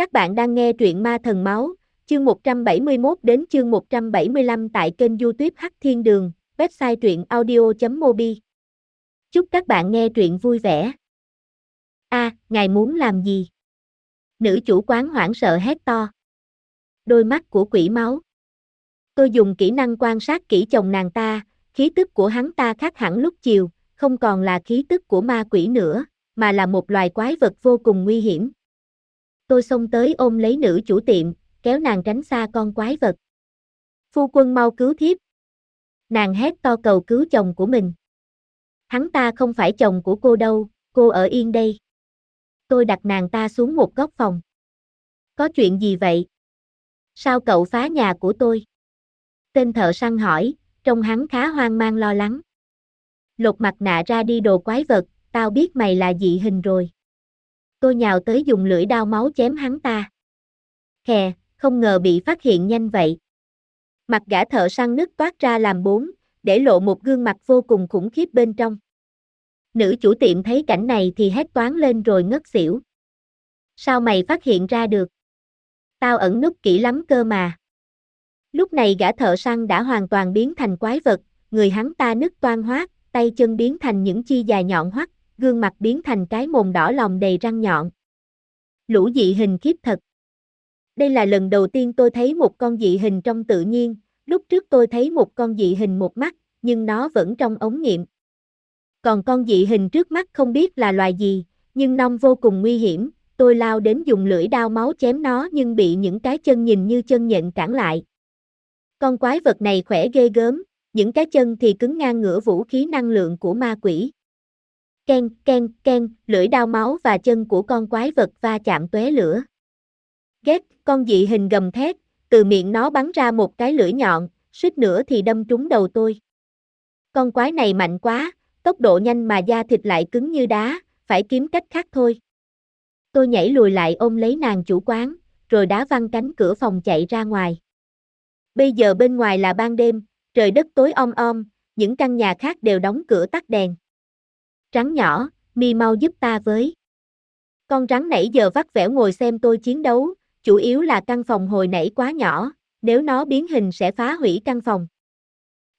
Các bạn đang nghe truyện Ma Thần Máu, chương 171 đến chương 175 tại kênh youtube Hắc Thiên Đường, website truyện audio.mobi. Chúc các bạn nghe truyện vui vẻ. A, ngài muốn làm gì? Nữ chủ quán hoảng sợ hét to. Đôi mắt của quỷ máu. Tôi dùng kỹ năng quan sát kỹ chồng nàng ta, khí tức của hắn ta khác hẳn lúc chiều, không còn là khí tức của ma quỷ nữa, mà là một loài quái vật vô cùng nguy hiểm. Tôi xông tới ôm lấy nữ chủ tiệm, kéo nàng tránh xa con quái vật. Phu quân mau cứu thiếp. Nàng hét to cầu cứu chồng của mình. Hắn ta không phải chồng của cô đâu, cô ở yên đây. Tôi đặt nàng ta xuống một góc phòng. Có chuyện gì vậy? Sao cậu phá nhà của tôi? Tên thợ săn hỏi, trông hắn khá hoang mang lo lắng. Lột mặt nạ ra đi đồ quái vật, tao biết mày là dị hình rồi. Tôi nhào tới dùng lưỡi đao máu chém hắn ta. Khè, không ngờ bị phát hiện nhanh vậy. Mặt gã thợ săn nứt toát ra làm bốn, để lộ một gương mặt vô cùng khủng khiếp bên trong. Nữ chủ tiệm thấy cảnh này thì hét toán lên rồi ngất xỉu. Sao mày phát hiện ra được? Tao ẩn núp kỹ lắm cơ mà. Lúc này gã thợ săn đã hoàn toàn biến thành quái vật, người hắn ta nứt toan hoác, tay chân biến thành những chi dài nhọn hoắt, gương mặt biến thành cái mồm đỏ lòng đầy răng nhọn. Lũ dị hình khiếp thật. Đây là lần đầu tiên tôi thấy một con dị hình trong tự nhiên, lúc trước tôi thấy một con dị hình một mắt, nhưng nó vẫn trong ống nghiệm. Còn con dị hình trước mắt không biết là loài gì, nhưng nông vô cùng nguy hiểm, tôi lao đến dùng lưỡi đao máu chém nó nhưng bị những cái chân nhìn như chân nhện cản lại. Con quái vật này khỏe ghê gớm, những cái chân thì cứng ngang ngửa vũ khí năng lượng của ma quỷ. Ken, ken, ken, lưỡi đao máu và chân của con quái vật va chạm tuế lửa. Ghét, con dị hình gầm thét, từ miệng nó bắn ra một cái lưỡi nhọn, suýt nữa thì đâm trúng đầu tôi. Con quái này mạnh quá, tốc độ nhanh mà da thịt lại cứng như đá, phải kiếm cách khác thôi. Tôi nhảy lùi lại ôm lấy nàng chủ quán, rồi đá văng cánh cửa phòng chạy ra ngoài. Bây giờ bên ngoài là ban đêm, trời đất tối om om, những căn nhà khác đều đóng cửa tắt đèn. Rắn nhỏ, mi mau giúp ta với. Con rắn nãy giờ vắt vẻo ngồi xem tôi chiến đấu, chủ yếu là căn phòng hồi nãy quá nhỏ, nếu nó biến hình sẽ phá hủy căn phòng.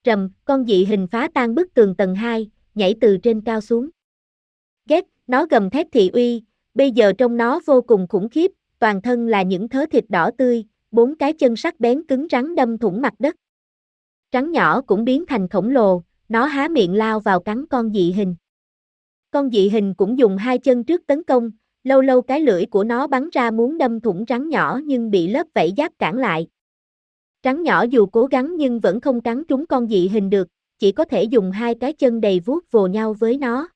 Rầm, con dị hình phá tan bức tường tầng 2, nhảy từ trên cao xuống. Ghét, nó gầm thét thị uy, bây giờ trông nó vô cùng khủng khiếp, toàn thân là những thớ thịt đỏ tươi, bốn cái chân sắc bén cứng rắn đâm thủng mặt đất. Rắn nhỏ cũng biến thành khổng lồ, nó há miệng lao vào cắn con dị hình. Con dị hình cũng dùng hai chân trước tấn công, lâu lâu cái lưỡi của nó bắn ra muốn đâm thủng rắn nhỏ nhưng bị lớp vảy giáp cản lại. Rắn nhỏ dù cố gắng nhưng vẫn không cắn trúng con dị hình được, chỉ có thể dùng hai cái chân đầy vuốt vồ nhau với nó.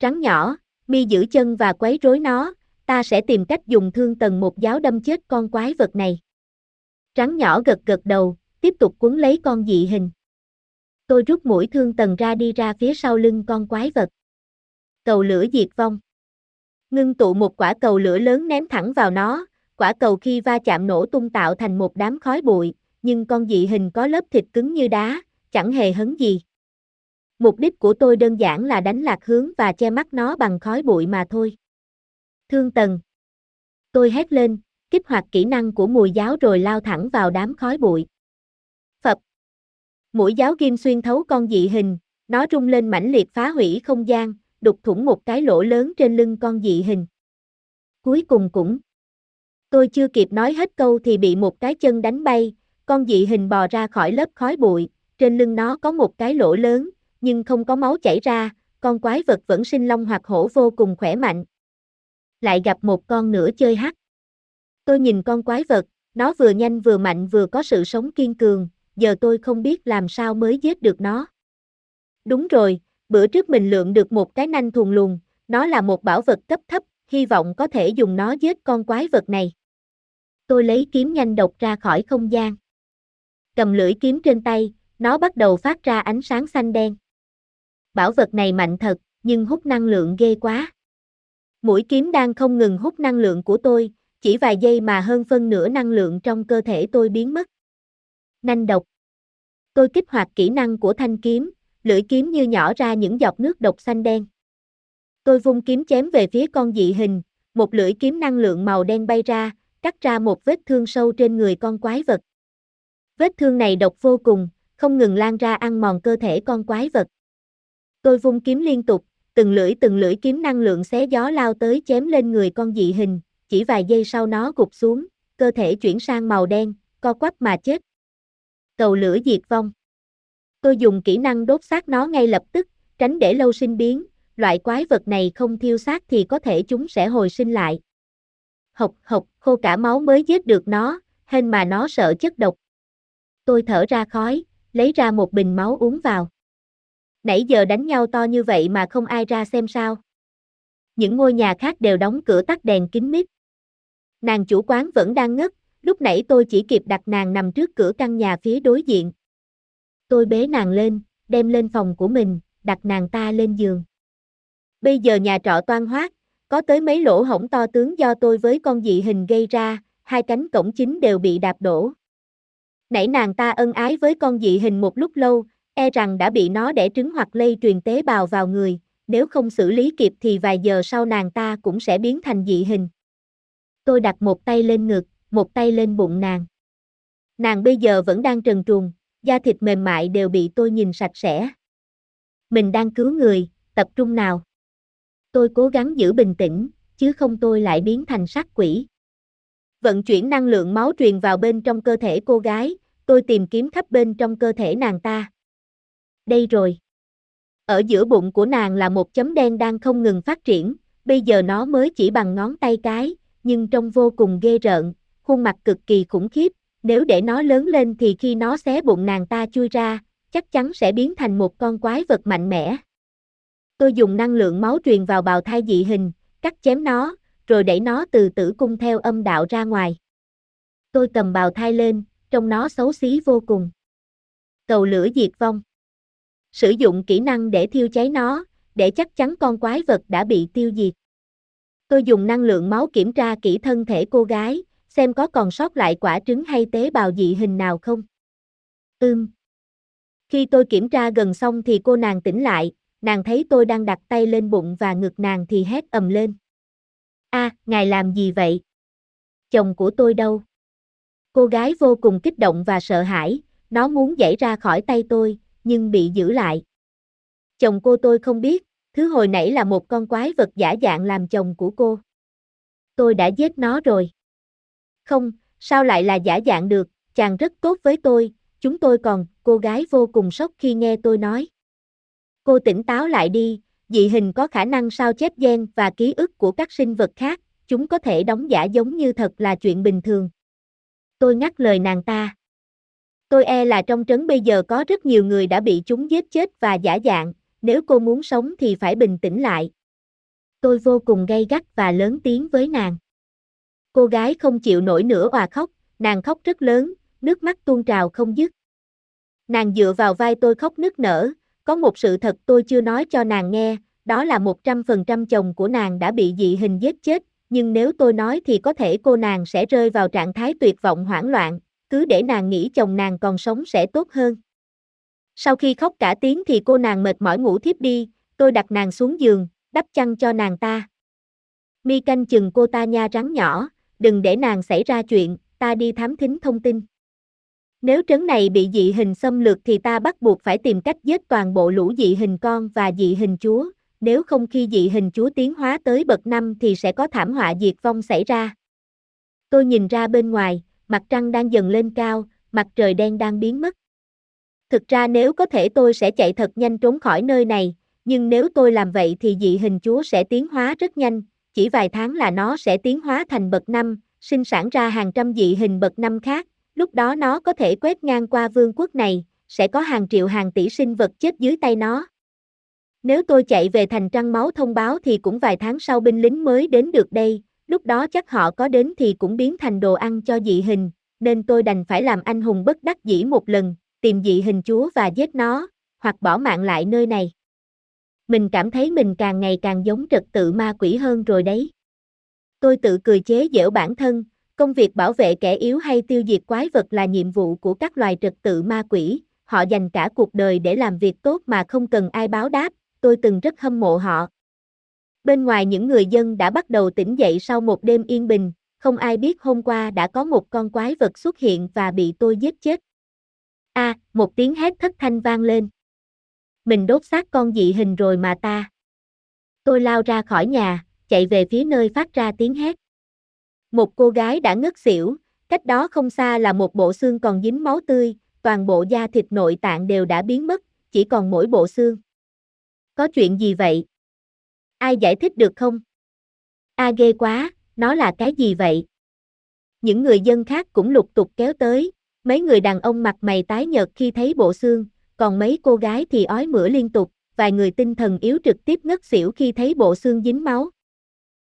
Rắn nhỏ, mi giữ chân và quấy rối nó, ta sẽ tìm cách dùng thương tầng một giáo đâm chết con quái vật này. Rắn nhỏ gật gật đầu, tiếp tục cuốn lấy con dị hình. Tôi rút mũi thương tầng ra đi ra phía sau lưng con quái vật. Cầu lửa diệt vong. Ngưng tụ một quả cầu lửa lớn ném thẳng vào nó, quả cầu khi va chạm nổ tung tạo thành một đám khói bụi, nhưng con dị hình có lớp thịt cứng như đá, chẳng hề hấn gì. Mục đích của tôi đơn giản là đánh lạc hướng và che mắt nó bằng khói bụi mà thôi. Thương tần. Tôi hét lên, kích hoạt kỹ năng của mùi giáo rồi lao thẳng vào đám khói bụi. Phập. Mũi giáo kim xuyên thấu con dị hình, nó rung lên mãnh liệt phá hủy không gian, đục thủng một cái lỗ lớn trên lưng con dị hình. Cuối cùng cũng. Tôi chưa kịp nói hết câu thì bị một cái chân đánh bay, con dị hình bò ra khỏi lớp khói bụi, trên lưng nó có một cái lỗ lớn, nhưng không có máu chảy ra, con quái vật vẫn sinh long hoặc hổ vô cùng khỏe mạnh. Lại gặp một con nữa chơi hắc. Tôi nhìn con quái vật, nó vừa nhanh vừa mạnh vừa có sự sống kiên cường, giờ tôi không biết làm sao mới giết được nó. Đúng rồi, bữa trước mình lượm được một cái nanh thùng lùn, nó là một bảo vật cấp thấp, hy vọng có thể dùng nó giết con quái vật này. Tôi lấy kiếm nhanh độc ra khỏi không gian. Cầm lưỡi kiếm trên tay, nó bắt đầu phát ra ánh sáng xanh đen. Bảo vật này mạnh thật, nhưng hút năng lượng ghê quá. Mũi kiếm đang không ngừng hút năng lượng của tôi, chỉ vài giây mà hơn phân nửa năng lượng trong cơ thể tôi biến mất. Nanh độc. Tôi kích hoạt kỹ năng của thanh kiếm, lưỡi kiếm như nhỏ ra những giọt nước độc xanh đen. Tôi vung kiếm chém về phía con dị hình, Một lưỡi kiếm năng lượng màu đen bay ra, cắt ra một vết thương sâu trên người con quái vật. Vết thương này độc vô cùng, không ngừng lan ra ăn mòn cơ thể con quái vật. Tôi vung kiếm liên tục, từng lưỡi từng lưỡi kiếm năng lượng xé gió lao tới chém lên người con dị hình, chỉ vài giây sau nó gục xuống, cơ thể chuyển sang màu đen, co quắp mà chết. Cầu lửa diệt vong. Tôi dùng kỹ năng đốt xác nó ngay lập tức, tránh để lâu sinh biến, loại quái vật này không thiêu xác thì có thể chúng sẽ hồi sinh lại. Hộc hộc, khô cả máu mới giết được nó, hên mà nó sợ chất độc. Tôi thở ra khói, lấy ra một bình máu uống vào. Nãy giờ đánh nhau to như vậy mà không ai ra xem sao. Những ngôi nhà khác đều đóng cửa tắt đèn kín mít. Nàng chủ quán vẫn đang ngất, lúc nãy tôi chỉ kịp đặt nàng nằm trước cửa căn nhà phía đối diện. Tôi bế nàng lên, đem lên phòng của mình, đặt nàng ta lên giường. Bây giờ nhà trọ toan hoác, có tới mấy lỗ hổng to tướng do tôi với con dị hình gây ra, hai cánh cổng chính đều bị đạp đổ. Nãy nàng ta ân ái với con dị hình một lúc lâu, e rằng đã bị nó đẻ trứng hoặc lây truyền tế bào vào người, nếu không xử lý kịp thì vài giờ sau nàng ta cũng sẽ biến thành dị hình. Tôi đặt một tay lên ngực, một tay lên bụng nàng. Nàng bây giờ vẫn đang trần truồng, da thịt mềm mại đều bị tôi nhìn sạch sẽ. Mình đang cứu người, tập trung nào. Tôi cố gắng giữ bình tĩnh, chứ không tôi lại biến thành sát quỷ. Vận chuyển năng lượng máu truyền vào bên trong cơ thể cô gái, tôi tìm kiếm khắp bên trong cơ thể nàng ta. Đây rồi. Ở giữa bụng của nàng là một chấm đen đang không ngừng phát triển, bây giờ nó mới chỉ bằng ngón tay cái, nhưng trông vô cùng ghê rợn, khuôn mặt cực kỳ khủng khiếp, nếu để nó lớn lên thì khi nó xé bụng nàng ta chui ra, chắc chắn sẽ biến thành một con quái vật mạnh mẽ. Tôi dùng năng lượng máu truyền vào bào thai dị hình, cắt chém nó, rồi đẩy nó từ tử cung theo âm đạo ra ngoài. Tôi cầm bào thai lên, trông nó xấu xí vô cùng. Cầu lửa diệt vong. Sử dụng kỹ năng để thiêu cháy nó, để chắc chắn con quái vật đã bị tiêu diệt. Tôi dùng năng lượng máu kiểm tra kỹ thân thể cô gái, xem có còn sót lại quả trứng hay tế bào dị hình nào không. Ừm. Khi tôi kiểm tra gần xong thì cô nàng tỉnh lại, nàng thấy tôi đang đặt tay lên bụng và ngực nàng thì hét ầm lên. a ngài làm gì vậy? Chồng của tôi đâu? Cô gái vô cùng kích động và sợ hãi, nó muốn giải ra khỏi tay tôi, nhưng bị giữ lại. Chồng cô tôi không biết, thứ hồi nãy là một con quái vật giả dạng làm chồng của cô. Tôi đã giết nó rồi. Không, sao lại là giả dạng được, chàng rất tốt với tôi, chúng tôi còn, cô gái vô cùng sốc khi nghe tôi nói. Cô tỉnh táo lại đi, dị hình có khả năng sao chép gen và ký ức của các sinh vật khác, chúng có thể đóng giả giống như thật là chuyện bình thường. Tôi ngắt lời nàng ta. Tôi e là trong trấn bây giờ có rất nhiều người đã bị chúng giết chết và giả dạng, nếu cô muốn sống thì phải bình tĩnh lại. Tôi vô cùng gay gắt và lớn tiếng với nàng. Cô gái không chịu nổi nữa hòa khóc, nàng khóc rất lớn, nước mắt tuôn trào không dứt. Nàng dựa vào vai tôi khóc nức nở, có một sự thật tôi chưa nói cho nàng nghe, đó là 100% chồng của nàng đã bị dị hình giết chết, nhưng nếu tôi nói thì có thể cô nàng sẽ rơi vào trạng thái tuyệt vọng hoảng loạn, cứ để nàng nghĩ chồng nàng còn sống sẽ tốt hơn. Sau khi khóc cả tiếng thì cô nàng mệt mỏi ngủ thiếp đi, tôi đặt nàng xuống giường, đắp chăn cho nàng ta. Mi canh chừng cô ta nha rắn nhỏ, đừng để nàng xảy ra chuyện, ta đi thám thính thông tin. Nếu trấn này bị dị hình xâm lược thì ta bắt buộc phải tìm cách giết toàn bộ lũ dị hình con và dị hình chúa, nếu không khi dị hình chúa tiến hóa tới bậc năm thì sẽ có thảm họa diệt vong xảy ra. Tôi nhìn ra bên ngoài, mặt trăng đang dần lên cao, mặt trời đen đang biến mất. Thực ra nếu có thể tôi sẽ chạy thật nhanh trốn khỏi nơi này, nhưng nếu tôi làm vậy thì dị hình chúa sẽ tiến hóa rất nhanh, chỉ vài tháng là nó sẽ tiến hóa thành bậc năm, sinh sản ra hàng trăm dị hình bậc năm khác, lúc đó nó có thể quét ngang qua vương quốc này, sẽ có hàng triệu hàng tỷ sinh vật chết dưới tay nó. Nếu tôi chạy về thành trăng máu thông báo thì cũng vài tháng sau binh lính mới đến được đây, lúc đó chắc họ có đến thì cũng biến thành đồ ăn cho dị hình, nên tôi đành phải làm anh hùng bất đắc dĩ một lần, tìm dị hình chúa và giết nó, hoặc bỏ mạng lại nơi này. Mình cảm thấy mình càng ngày càng giống trật tự ma quỷ hơn rồi đấy. Tôi tự cười chế giễu bản thân, công việc bảo vệ kẻ yếu hay tiêu diệt quái vật là nhiệm vụ của các loài trật tự ma quỷ, họ dành cả cuộc đời để làm việc tốt mà không cần ai báo đáp, tôi từng rất hâm mộ họ. Bên ngoài những người dân đã bắt đầu tỉnh dậy sau một đêm yên bình, không ai biết hôm qua đã có một con quái vật xuất hiện và bị tôi giết chết. A, một tiếng hét thất thanh vang lên. Mình đốt xác con dị hình rồi mà ta. Tôi lao ra khỏi nhà, chạy về phía nơi phát ra tiếng hét. Một cô gái đã ngất xỉu, cách đó không xa là một bộ xương còn dính máu tươi, toàn bộ da thịt nội tạng đều đã biến mất, chỉ còn mỗi bộ xương. Có chuyện gì vậy? Ai giải thích được không? A ghê quá, nó là cái gì vậy? Những người dân khác cũng lục tục kéo tới, mấy người đàn ông mặt mày tái nhợt khi thấy bộ xương, còn mấy cô gái thì ói mửa liên tục, vài người tinh thần yếu trực tiếp ngất xỉu khi thấy bộ xương dính máu.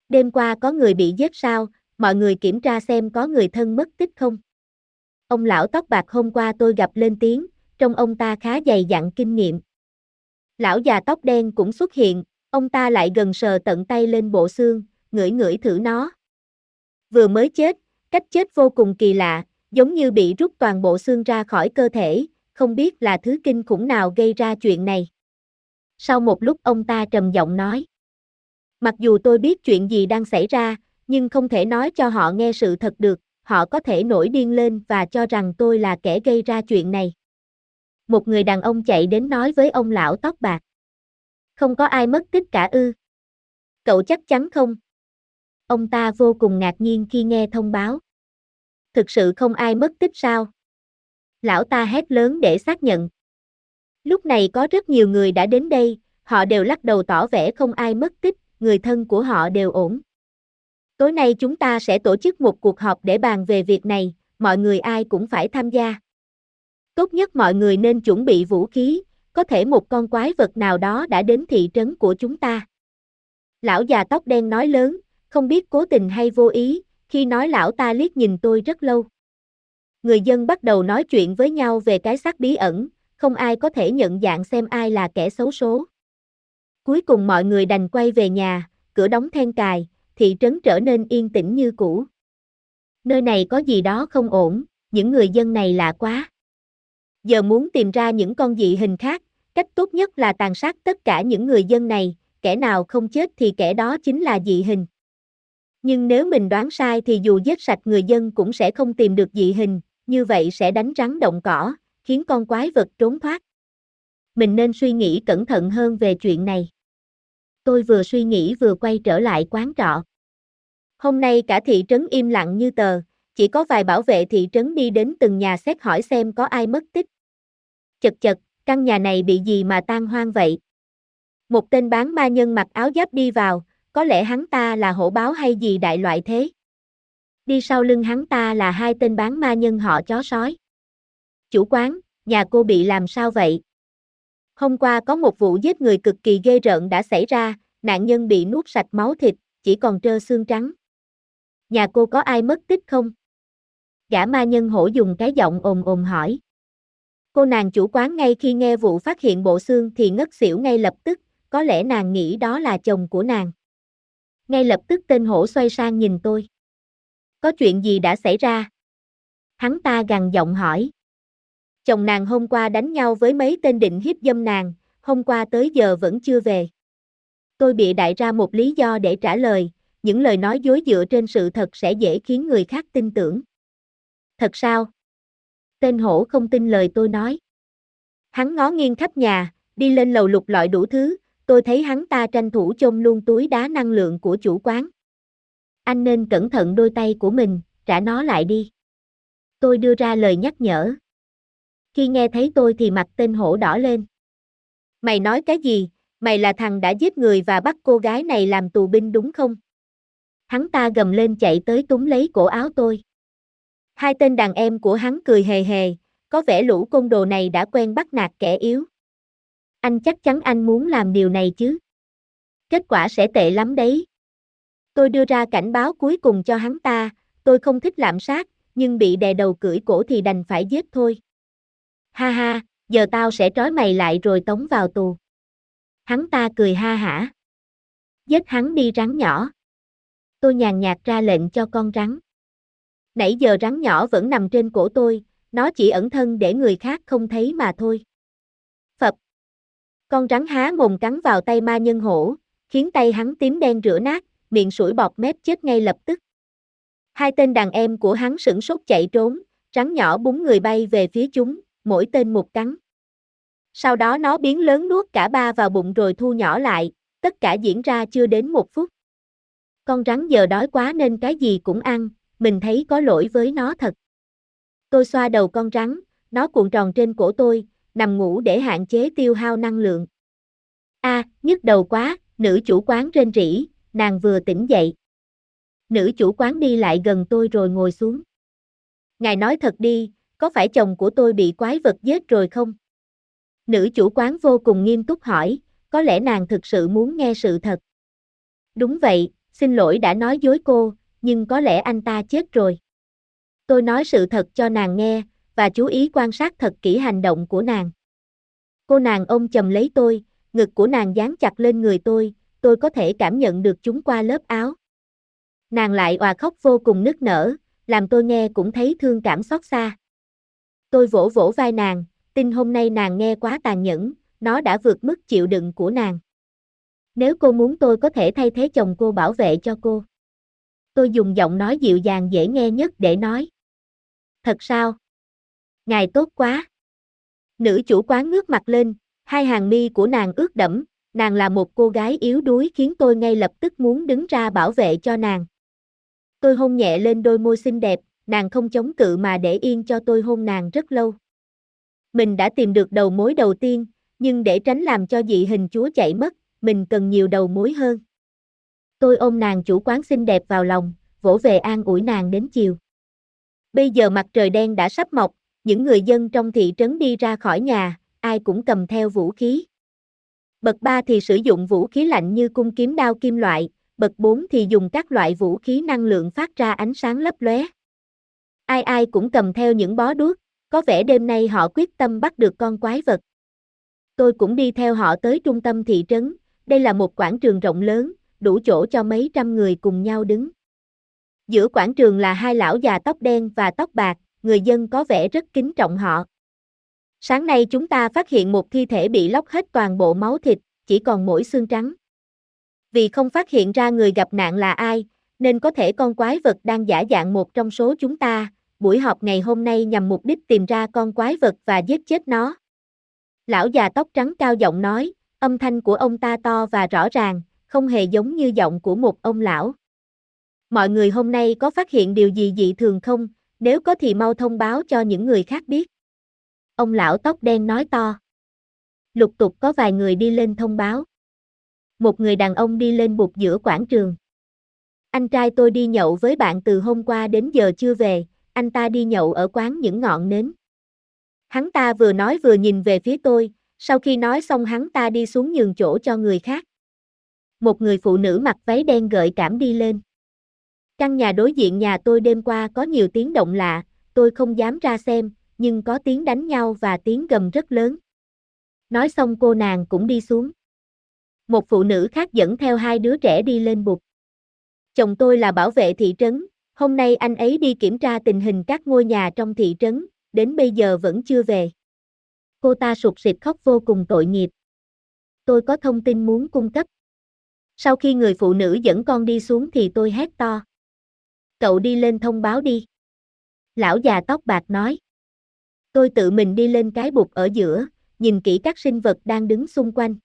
Đêm qua có người bị giết sao, mọi người kiểm tra xem có người thân mất tích không. Ông lão tóc bạc hôm qua tôi gặp lên tiếng, trong ông ta khá dày dặn kinh nghiệm. Lão già tóc đen cũng xuất hiện, ông ta lại gần sờ tận tay lên bộ xương, ngửi ngửi thử nó. Vừa mới chết, cách chết vô cùng kỳ lạ, giống như bị rút toàn bộ xương ra khỏi cơ thể, không biết là thứ kinh khủng nào gây ra chuyện này. Sau một lúc ông ta trầm giọng nói. Mặc dù tôi biết chuyện gì đang xảy ra, nhưng không thể nói cho họ nghe sự thật được, họ có thể nổi điên lên và cho rằng tôi là kẻ gây ra chuyện này. Một người đàn ông chạy đến nói với ông lão tóc bạc. Không có ai mất tích cả ư. Cậu chắc chắn không? Ông ta vô cùng ngạc nhiên khi nghe thông báo. Thực sự không ai mất tích sao? Lão ta hét lớn để xác nhận. Lúc này có rất nhiều người đã đến đây, họ đều lắc đầu tỏ vẻ không ai mất tích, người thân của họ đều ổn. Tối nay chúng ta sẽ tổ chức một cuộc họp để bàn về việc này, mọi người ai cũng phải tham gia. Tốt nhất mọi người nên chuẩn bị vũ khí, có thể một con quái vật nào đó đã đến thị trấn của chúng ta. Lão già tóc đen nói lớn, không biết cố tình hay vô ý, khi nói lão ta liếc nhìn tôi rất lâu. Người dân bắt đầu nói chuyện với nhau về cái xác bí ẩn, không ai có thể nhận dạng xem ai là kẻ xấu số. Cuối cùng mọi người đành quay về nhà, cửa đóng then cài, thị trấn trở nên yên tĩnh như cũ. Nơi này có gì đó không ổn, những người dân này lạ quá. Giờ muốn tìm ra những con dị hình khác, cách tốt nhất là tàn sát tất cả những người dân này, kẻ nào không chết thì kẻ đó chính là dị hình. Nhưng nếu mình đoán sai thì dù giết sạch người dân cũng sẽ không tìm được dị hình, như vậy sẽ đánh rắn động cỏ, khiến con quái vật trốn thoát. Mình nên suy nghĩ cẩn thận hơn về chuyện này. Tôi vừa suy nghĩ vừa quay trở lại quán trọ. Hôm nay cả thị trấn im lặng như tờ, chỉ có vài bảo vệ thị trấn đi đến từng nhà xét hỏi xem có ai mất tích. Chật chật, căn nhà này bị gì mà tan hoang vậy? Một tên bán ma nhân mặc áo giáp đi vào, có lẽ hắn ta là hổ báo hay gì đại loại thế. Đi sau lưng hắn ta là hai tên bán ma nhân họ chó sói. Chủ quán, nhà cô bị làm sao vậy? Hôm qua có một vụ giết người cực kỳ ghê rợn đã xảy ra, nạn nhân bị nuốt sạch máu thịt, chỉ còn trơ xương trắng. Nhà cô có ai mất tích không? Gã ma nhân hổ dùng cái giọng ồm ồm hỏi. Cô nàng chủ quán ngay khi nghe vụ phát hiện bộ xương thì ngất xỉu ngay lập tức, có lẽ nàng nghĩ đó là chồng của nàng. Ngay lập tức tên hổ xoay sang nhìn tôi. Có chuyện gì đã xảy ra? Hắn ta gằn giọng hỏi. Chồng nàng hôm qua đánh nhau với mấy tên định hiếp dâm nàng, hôm qua tới giờ vẫn chưa về. Tôi bị đại ra một lý do để trả lời, những lời nói dối dựa trên sự thật sẽ dễ khiến người khác tin tưởng. Thật sao? Tên hổ không tin lời tôi nói. Hắn ngó nghiêng khắp nhà, đi lên lầu lục lọi đủ thứ, tôi thấy hắn ta tranh thủ chôn luôn túi đá năng lượng của chủ quán. Anh nên cẩn thận đôi tay của mình, trả nó lại đi. Tôi đưa ra lời nhắc nhở. Khi nghe thấy tôi thì mặt tên hổ đỏ lên. Mày nói cái gì, mày là thằng đã giết người và bắt cô gái này làm tù binh đúng không? Hắn ta gầm lên chạy tới túm lấy cổ áo tôi. Hai tên đàn em của hắn cười hề hề, có vẻ lũ côn đồ này đã quen bắt nạt kẻ yếu. Anh chắc chắn anh muốn làm điều này chứ. Kết quả sẽ tệ lắm đấy. Tôi đưa ra cảnh báo cuối cùng cho hắn ta, tôi không thích lạm sát, nhưng bị đè đầu cưỡi cổ thì đành phải giết thôi. Ha ha, giờ tao sẽ trói mày lại rồi tống vào tù. Hắn ta cười ha hả. Giết hắn đi rắn nhỏ. Tôi nhàn nhạt ra lệnh cho con rắn. Nãy giờ rắn nhỏ vẫn nằm trên cổ tôi, nó chỉ ẩn thân để người khác không thấy mà thôi. Phật. Con rắn há mồm cắn vào tay ma nhân hổ, khiến tay hắn tím đen rửa nát, miệng sủi bọt mép chết ngay lập tức. Hai tên đàn em của hắn sửng sốt chạy trốn, rắn nhỏ búng người bay về phía chúng, mỗi tên một cắn. Sau đó nó biến lớn nuốt cả ba vào bụng rồi thu nhỏ lại, tất cả diễn ra chưa đến một phút. Con rắn giờ đói quá nên cái gì cũng ăn, mình thấy có lỗi với nó thật. Tôi xoa đầu con rắn, nó cuộn tròn trên cổ tôi, nằm ngủ để hạn chế tiêu hao năng lượng. A, à, nhức đầu quá, nữ chủ quán rên rỉ, nàng vừa tỉnh dậy. Nữ chủ quán đi lại gần tôi rồi ngồi xuống. Ngài nói thật đi, có phải chồng của tôi bị quái vật giết rồi không? Nữ chủ quán vô cùng nghiêm túc hỏi, có lẽ nàng thực sự muốn nghe sự thật. Đúng vậy, xin lỗi đã nói dối cô, nhưng có lẽ anh ta chết rồi. Tôi nói sự thật cho nàng nghe, và chú ý quan sát thật kỹ hành động của nàng. Cô nàng ôm chầm lấy tôi, ngực của nàng dán chặt lên người tôi, tôi có thể cảm nhận được chúng qua lớp áo. Nàng lại òa khóc vô cùng nức nở, làm tôi nghe cũng thấy thương cảm xót xa. Tôi vỗ vỗ vai nàng, tin hôm nay nàng nghe quá tàn nhẫn, nó đã vượt mức chịu đựng của nàng. Nếu cô muốn tôi có thể thay thế chồng cô bảo vệ cho cô. Tôi dùng giọng nói dịu dàng dễ nghe nhất để nói. Thật sao? Ngài tốt quá. Nữ chủ quán ngước mặt lên, hai hàng mi của nàng ướt đẫm, nàng là một cô gái yếu đuối khiến tôi ngay lập tức muốn đứng ra bảo vệ cho nàng. Tôi hôn nhẹ lên đôi môi xinh đẹp, nàng không chống cự mà để yên cho tôi hôn nàng rất lâu. Mình đã tìm được đầu mối đầu tiên, nhưng để tránh làm cho dị hình chúa chạy mất, mình cần nhiều đầu mối hơn. Tôi ôm nàng chủ quán xinh đẹp vào lòng, vỗ về an ủi nàng đến chiều. Bây giờ mặt trời đen đã sắp mọc, những người dân trong thị trấn đi ra khỏi nhà, ai cũng cầm theo vũ khí. Bậc 3 thì sử dụng vũ khí lạnh như cung kiếm đao kim loại, bậc 4 thì dùng các loại vũ khí năng lượng phát ra ánh sáng lấp lóe. Ai ai cũng cầm theo những bó đuốc, có vẻ đêm nay họ quyết tâm bắt được con quái vật. Tôi cũng đi theo họ tới trung tâm thị trấn, đây là một quảng trường rộng lớn, đủ chỗ cho mấy trăm người cùng nhau đứng. Giữa quảng trường là hai lão già tóc đen và tóc bạc, người dân có vẻ rất kính trọng họ. Sáng nay chúng ta phát hiện một thi thể bị lóc hết toàn bộ máu thịt, chỉ còn mỗi xương trắng. Vì không phát hiện ra người gặp nạn là ai, nên có thể con quái vật đang giả dạng một trong số chúng ta. Buổi họp ngày hôm nay nhằm mục đích tìm ra con quái vật và giết chết nó. Lão già tóc trắng cao giọng nói, âm thanh của ông ta to và rõ ràng, không hề giống như giọng của một ông lão. Mọi người hôm nay có phát hiện điều gì dị thường không? Nếu có thì mau thông báo cho những người khác biết. Ông lão tóc đen nói to. Lục tục có vài người đi lên thông báo. Một người đàn ông đi lên bục giữa quảng trường. Anh trai tôi đi nhậu với bạn từ hôm qua đến giờ chưa về, anh ta đi nhậu ở quán những ngọn nến. Hắn ta vừa nói vừa nhìn về phía tôi, sau khi nói xong hắn ta đi xuống nhường chỗ cho người khác. Một người phụ nữ mặc váy đen gợi cảm đi lên. Căn nhà đối diện nhà tôi đêm qua có nhiều tiếng động lạ, tôi không dám ra xem, nhưng có tiếng đánh nhau và tiếng gầm rất lớn. Nói xong cô nàng cũng đi xuống. Một phụ nữ khác dẫn theo hai đứa trẻ đi lên bục. Chồng tôi là bảo vệ thị trấn, hôm nay anh ấy đi kiểm tra tình hình các ngôi nhà trong thị trấn, đến bây giờ vẫn chưa về. Cô ta sụt sịt khóc vô cùng tội nghiệp. Tôi có thông tin muốn cung cấp. Sau khi người phụ nữ dẫn con đi xuống thì tôi hét to. Cậu đi lên thông báo đi. Lão già tóc bạc nói. Tôi tự mình đi lên cái bục ở giữa, nhìn kỹ các sinh vật đang đứng xung quanh.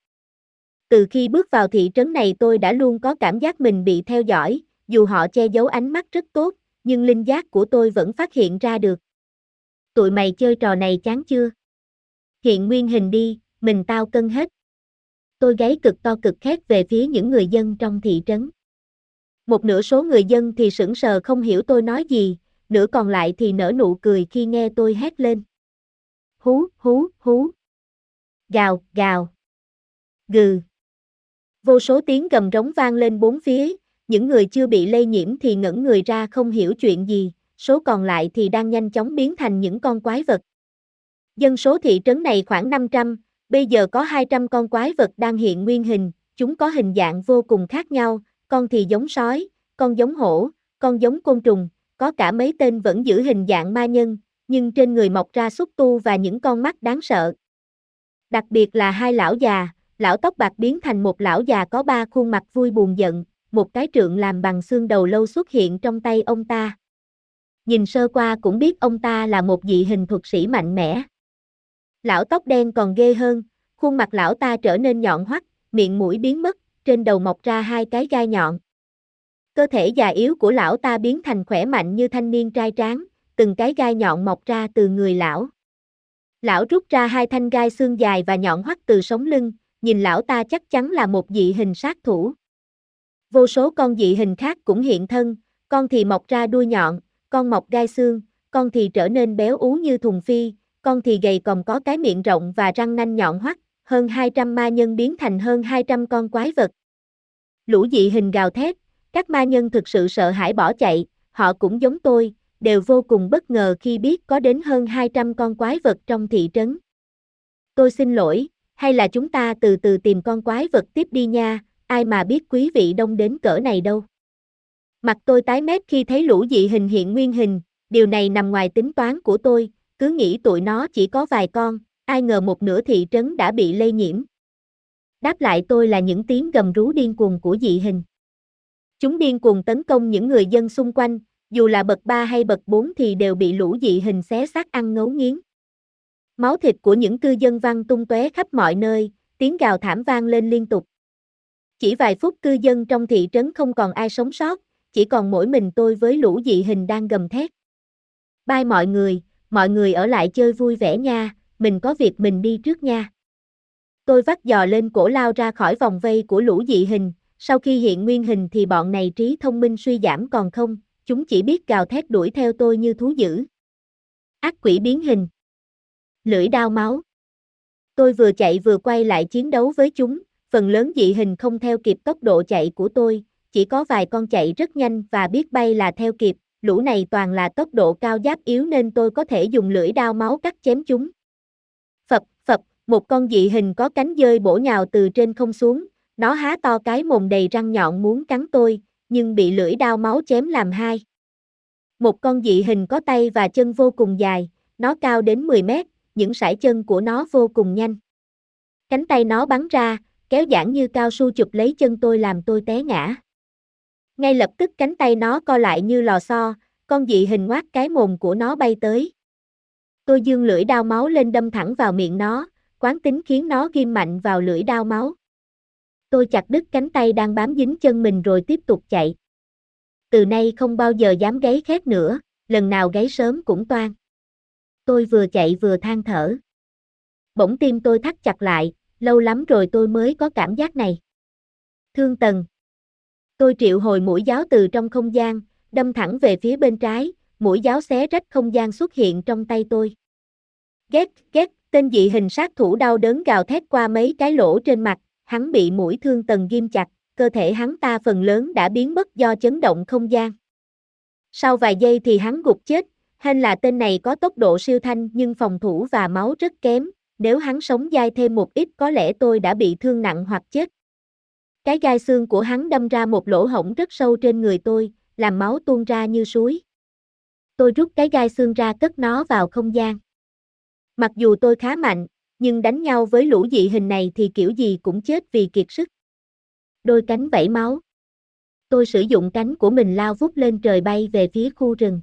Từ khi bước vào thị trấn này tôi đã luôn có cảm giác mình bị theo dõi, dù họ che giấu ánh mắt rất tốt, nhưng linh giác của tôi vẫn phát hiện ra được. Tụi mày chơi trò này chán chưa? Hiện nguyên hình đi, mình tao cân hết. Tôi gáy cực to cực khét về phía những người dân trong thị trấn. Một nửa số người dân thì sững sờ không hiểu tôi nói gì, nửa còn lại thì nở nụ cười khi nghe tôi hét lên. Hú, hú, hú. Gào, gào. Gừ. Vô số tiếng gầm rống vang lên bốn phía, những người chưa bị lây nhiễm thì ngẩn người ra không hiểu chuyện gì, số còn lại thì đang nhanh chóng biến thành những con quái vật. Dân số thị trấn này khoảng 500, bây giờ có 200 con quái vật đang hiện nguyên hình, chúng có hình dạng vô cùng khác nhau, con thì giống sói, con giống hổ, con giống côn trùng, có cả mấy tên vẫn giữ hình dạng ma nhân, nhưng trên người mọc ra xúc tu và những con mắt đáng sợ. Đặc biệt là hai lão già, Lão tóc bạc biến thành một lão già có ba khuôn mặt vui buồn giận, một cái trượng làm bằng xương đầu lâu xuất hiện trong tay ông ta. Nhìn sơ qua cũng biết ông ta là một dị hình thuật sĩ mạnh mẽ. Lão tóc đen còn ghê hơn, khuôn mặt lão ta trở nên nhọn hoắt, miệng mũi biến mất, trên đầu mọc ra hai cái gai nhọn. Cơ thể già yếu của lão ta biến thành khỏe mạnh như thanh niên trai tráng, từng cái gai nhọn mọc ra từ người lão. Lão rút ra hai thanh gai xương dài và nhọn hoắt từ sống lưng, nhìn lão ta chắc chắn là một dị hình sát thủ. Vô số con dị hình khác cũng hiện thân, con thì mọc ra đuôi nhọn, con mọc gai xương, con thì trở nên béo ú như thùng phi, con thì gầy còm có cái miệng rộng và răng nanh nhọn hoắt, hơn 200 ma nhân biến thành hơn 200 con quái vật. Lũ dị hình gào thét, các ma nhân thực sự sợ hãi bỏ chạy, họ cũng giống tôi, đều vô cùng bất ngờ khi biết có đến hơn 200 con quái vật trong thị trấn. Tôi xin lỗi, hay là chúng ta từ từ tìm con quái vật tiếp đi nha, ai mà biết quý vị đông đến cỡ này đâu. Mặt tôi tái mét khi thấy lũ dị hình hiện nguyên hình, điều này nằm ngoài tính toán của tôi, cứ nghĩ tụi nó chỉ có vài con, ai ngờ một nửa thị trấn đã bị lây nhiễm. Đáp lại tôi là những tiếng gầm rú điên cuồng của dị hình. Chúng điên cuồng tấn công những người dân xung quanh, dù là bậc 3 hay bậc 4 thì đều bị lũ dị hình xé xác ăn ngấu nghiến. Máu thịt của những cư dân văng tung tóe khắp mọi nơi, tiếng gào thảm vang lên liên tục. Chỉ vài phút cư dân trong thị trấn không còn ai sống sót, chỉ còn mỗi mình tôi với lũ dị hình đang gầm thét. Bye mọi người, mọi người ở lại chơi vui vẻ nha, mình có việc mình đi trước nha. Tôi vắt giò lên cổ lao ra khỏi vòng vây của lũ dị hình, sau khi hiện nguyên hình thì bọn này trí thông minh suy giảm còn không, chúng chỉ biết gào thét đuổi theo tôi như thú dữ. Ác quỷ biến hình. Lưỡi đao máu. Tôi vừa chạy vừa quay lại chiến đấu với chúng, phần lớn dị hình không theo kịp tốc độ chạy của tôi, chỉ có vài con chạy rất nhanh và biết bay là theo kịp, lũ này toàn là tốc độ cao giáp yếu nên tôi có thể dùng lưỡi đao máu cắt chém chúng. Phập, phập, một con dị hình có cánh dơi bổ nhào từ trên không xuống, nó há to cái mồm đầy răng nhọn muốn cắn tôi, nhưng bị lưỡi đao máu chém làm hai. Một con dị hình có tay và chân vô cùng dài, nó cao đến 10 mét, những sải chân của nó vô cùng nhanh. Cánh tay nó bắn ra, kéo giãn như cao su chụp lấy chân tôi làm tôi té ngã. Ngay lập tức cánh tay nó co lại như lò xo, con dị hình ngoác cái mồm của nó bay tới. Tôi dương lưỡi đao máu lên đâm thẳng vào miệng nó, quán tính khiến nó ghim mạnh vào lưỡi đao máu. Tôi chặt đứt cánh tay đang bám dính chân mình rồi tiếp tục chạy. Từ nay không bao giờ dám gáy khét nữa, lần nào gáy sớm cũng toan. Tôi vừa chạy vừa than thở. Bỗng tim tôi thắt chặt lại, lâu lắm rồi tôi mới có cảm giác này. Thương Tần. Tôi triệu hồi mũi giáo từ trong không gian, đâm thẳng về phía bên trái, mũi giáo xé rách không gian xuất hiện trong tay tôi. Ghét, ghét, tên dị hình sát thủ đau đớn gào thét qua mấy cái lỗ trên mặt, hắn bị mũi thương tần ghim chặt, cơ thể hắn ta phần lớn đã biến mất do chấn động không gian. Sau vài giây thì hắn gục chết, hên là tên này có tốc độ siêu thanh nhưng phòng thủ và máu rất kém, nếu hắn sống dai thêm một ít có lẽ tôi đã bị thương nặng hoặc chết. Cái gai xương của hắn đâm ra một lỗ hổng rất sâu trên người tôi, làm máu tuôn ra như suối. Tôi rút cái gai xương ra cất nó vào không gian. Mặc dù tôi khá mạnh, nhưng đánh nhau với lũ dị hình này thì kiểu gì cũng chết vì kiệt sức. Đôi cánh vẫy máu. Tôi sử dụng cánh của mình lao vút lên trời bay về phía khu rừng.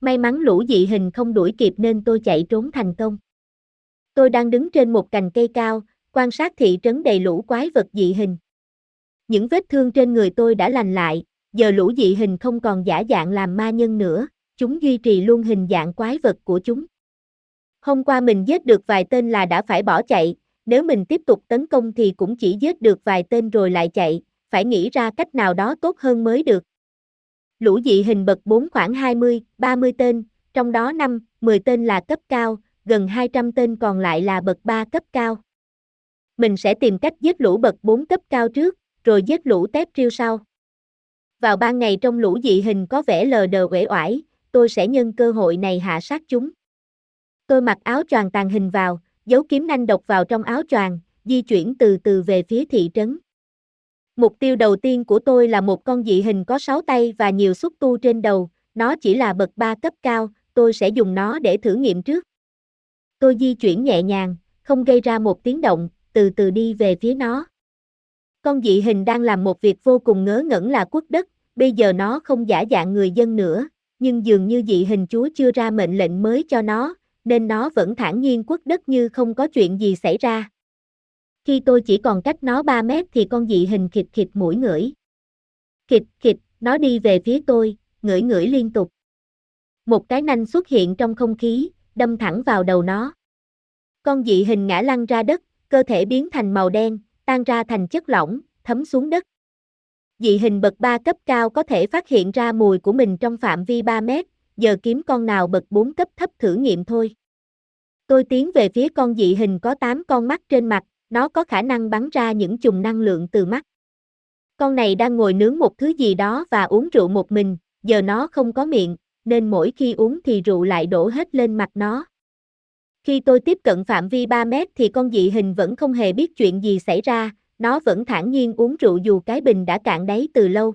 May mắn lũ dị hình không đuổi kịp nên tôi chạy trốn thành công. Tôi đang đứng trên một cành cây cao, quan sát thị trấn đầy lũ quái vật dị hình. Những vết thương trên người tôi đã lành lại, giờ lũ dị hình không còn giả dạng làm ma nhân nữa, chúng duy trì luôn hình dạng quái vật của chúng. Hôm qua mình giết được vài tên là đã phải bỏ chạy, nếu mình tiếp tục tấn công thì cũng chỉ giết được vài tên rồi lại chạy, phải nghĩ ra cách nào đó tốt hơn mới được. Lũ dị hình bậc 4 khoảng 20, 30 tên, trong đó 5, 10 tên là cấp cao, gần 200 tên còn lại là bậc 3 cấp cao. Mình sẽ tìm cách giết lũ bậc 4 cấp cao trước, rồi giết lũ tép riêu sau. Vào ban ngày trong lũ dị hình có vẻ lờ đờ uể oải, tôi sẽ nhân cơ hội này hạ sát chúng. Tôi mặc áo choàng tàn hình vào, giấu kiếm nanh độc vào trong áo choàng, di chuyển từ từ về phía thị trấn. Mục tiêu đầu tiên của tôi là một con dị hình có 6 tay và nhiều xúc tu trên đầu, nó chỉ là bậc 3 cấp cao, tôi sẽ dùng nó để thử nghiệm trước. Tôi di chuyển nhẹ nhàng, không gây ra một tiếng động, từ từ đi về phía nó. Con dị hình đang làm một việc vô cùng ngớ ngẩn là quốc đất, bây giờ nó không giả dạng người dân nữa, nhưng dường như dị hình chúa chưa ra mệnh lệnh mới cho nó, nên nó vẫn thản nhiên quất đất như không có chuyện gì xảy ra. Khi tôi chỉ còn cách nó 3 mét thì con dị hình khịt khịt mũi ngửi. Khịt khịt, nó đi về phía tôi, ngửi ngửi liên tục. Một cái nanh xuất hiện trong không khí, đâm thẳng vào đầu nó. Con dị hình ngã lăn ra đất, cơ thể biến thành màu đen, tan ra thành chất lỏng, thấm xuống đất. Dị hình bậc 3 cấp cao có thể phát hiện ra mùi của mình trong phạm vi 3 mét, giờ kiếm con nào bậc 4 cấp thấp thử nghiệm thôi. Tôi tiến về phía con dị hình có 8 con mắt trên mặt, nó có khả năng bắn ra những chùm năng lượng từ mắt. Con này đang ngồi nướng một thứ gì đó và uống rượu một mình, giờ nó không có miệng, nên mỗi khi uống thì rượu lại đổ hết lên mặt nó. Khi tôi tiếp cận phạm vi 3 mét thì con dị hình vẫn không hề biết chuyện gì xảy ra, nó vẫn thản nhiên uống rượu dù cái bình đã cạn đáy từ lâu.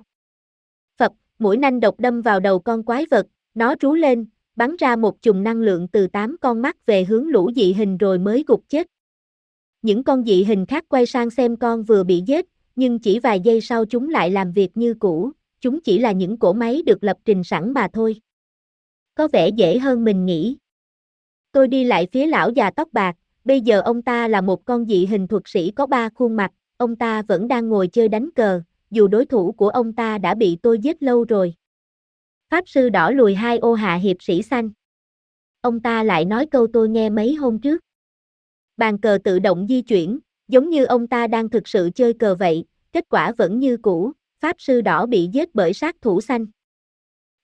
phật mũi nanh độc đâm vào đầu con quái vật, nó trú lên, bắn ra một chùm năng lượng từ tám con mắt về hướng lũ dị hình rồi mới gục chết. Những con dị hình khác quay sang xem con vừa bị giết, nhưng chỉ vài giây sau chúng lại làm việc như cũ, chúng chỉ là những cỗ máy được lập trình sẵn mà thôi. Có vẻ dễ hơn mình nghĩ. Tôi đi lại phía lão già tóc bạc, bây giờ ông ta là một con dị hình thuật sĩ có ba khuôn mặt, ông ta vẫn đang ngồi chơi đánh cờ, dù đối thủ của ông ta đã bị tôi giết lâu rồi. Pháp sư đỏ lùi hai ô hạ hiệp sĩ xanh. Ông ta lại nói câu tôi nghe mấy hôm trước. Bàn cờ tự động di chuyển, giống như ông ta đang thực sự chơi cờ vậy, kết quả vẫn như cũ, Pháp sư đỏ bị giết bởi sát thủ xanh.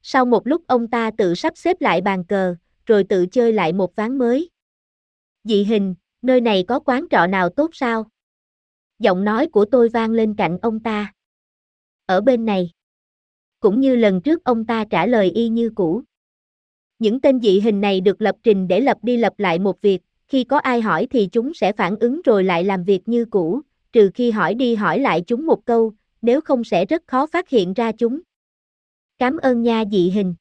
Sau một lúc ông ta tự sắp xếp lại bàn cờ, rồi tự chơi lại một ván mới. Dị hình, nơi này có quán trọ nào tốt sao? Giọng nói của tôi vang lên cạnh ông ta. Ở bên này. Cũng như lần trước ông ta trả lời y như cũ. Những tên dị hình này được lập trình để lập đi lập lại một việc, khi có ai hỏi thì chúng sẽ phản ứng rồi lại làm việc như cũ, trừ khi hỏi đi hỏi lại chúng một câu, nếu không sẽ rất khó phát hiện ra chúng. Cảm ơn nha dị hình.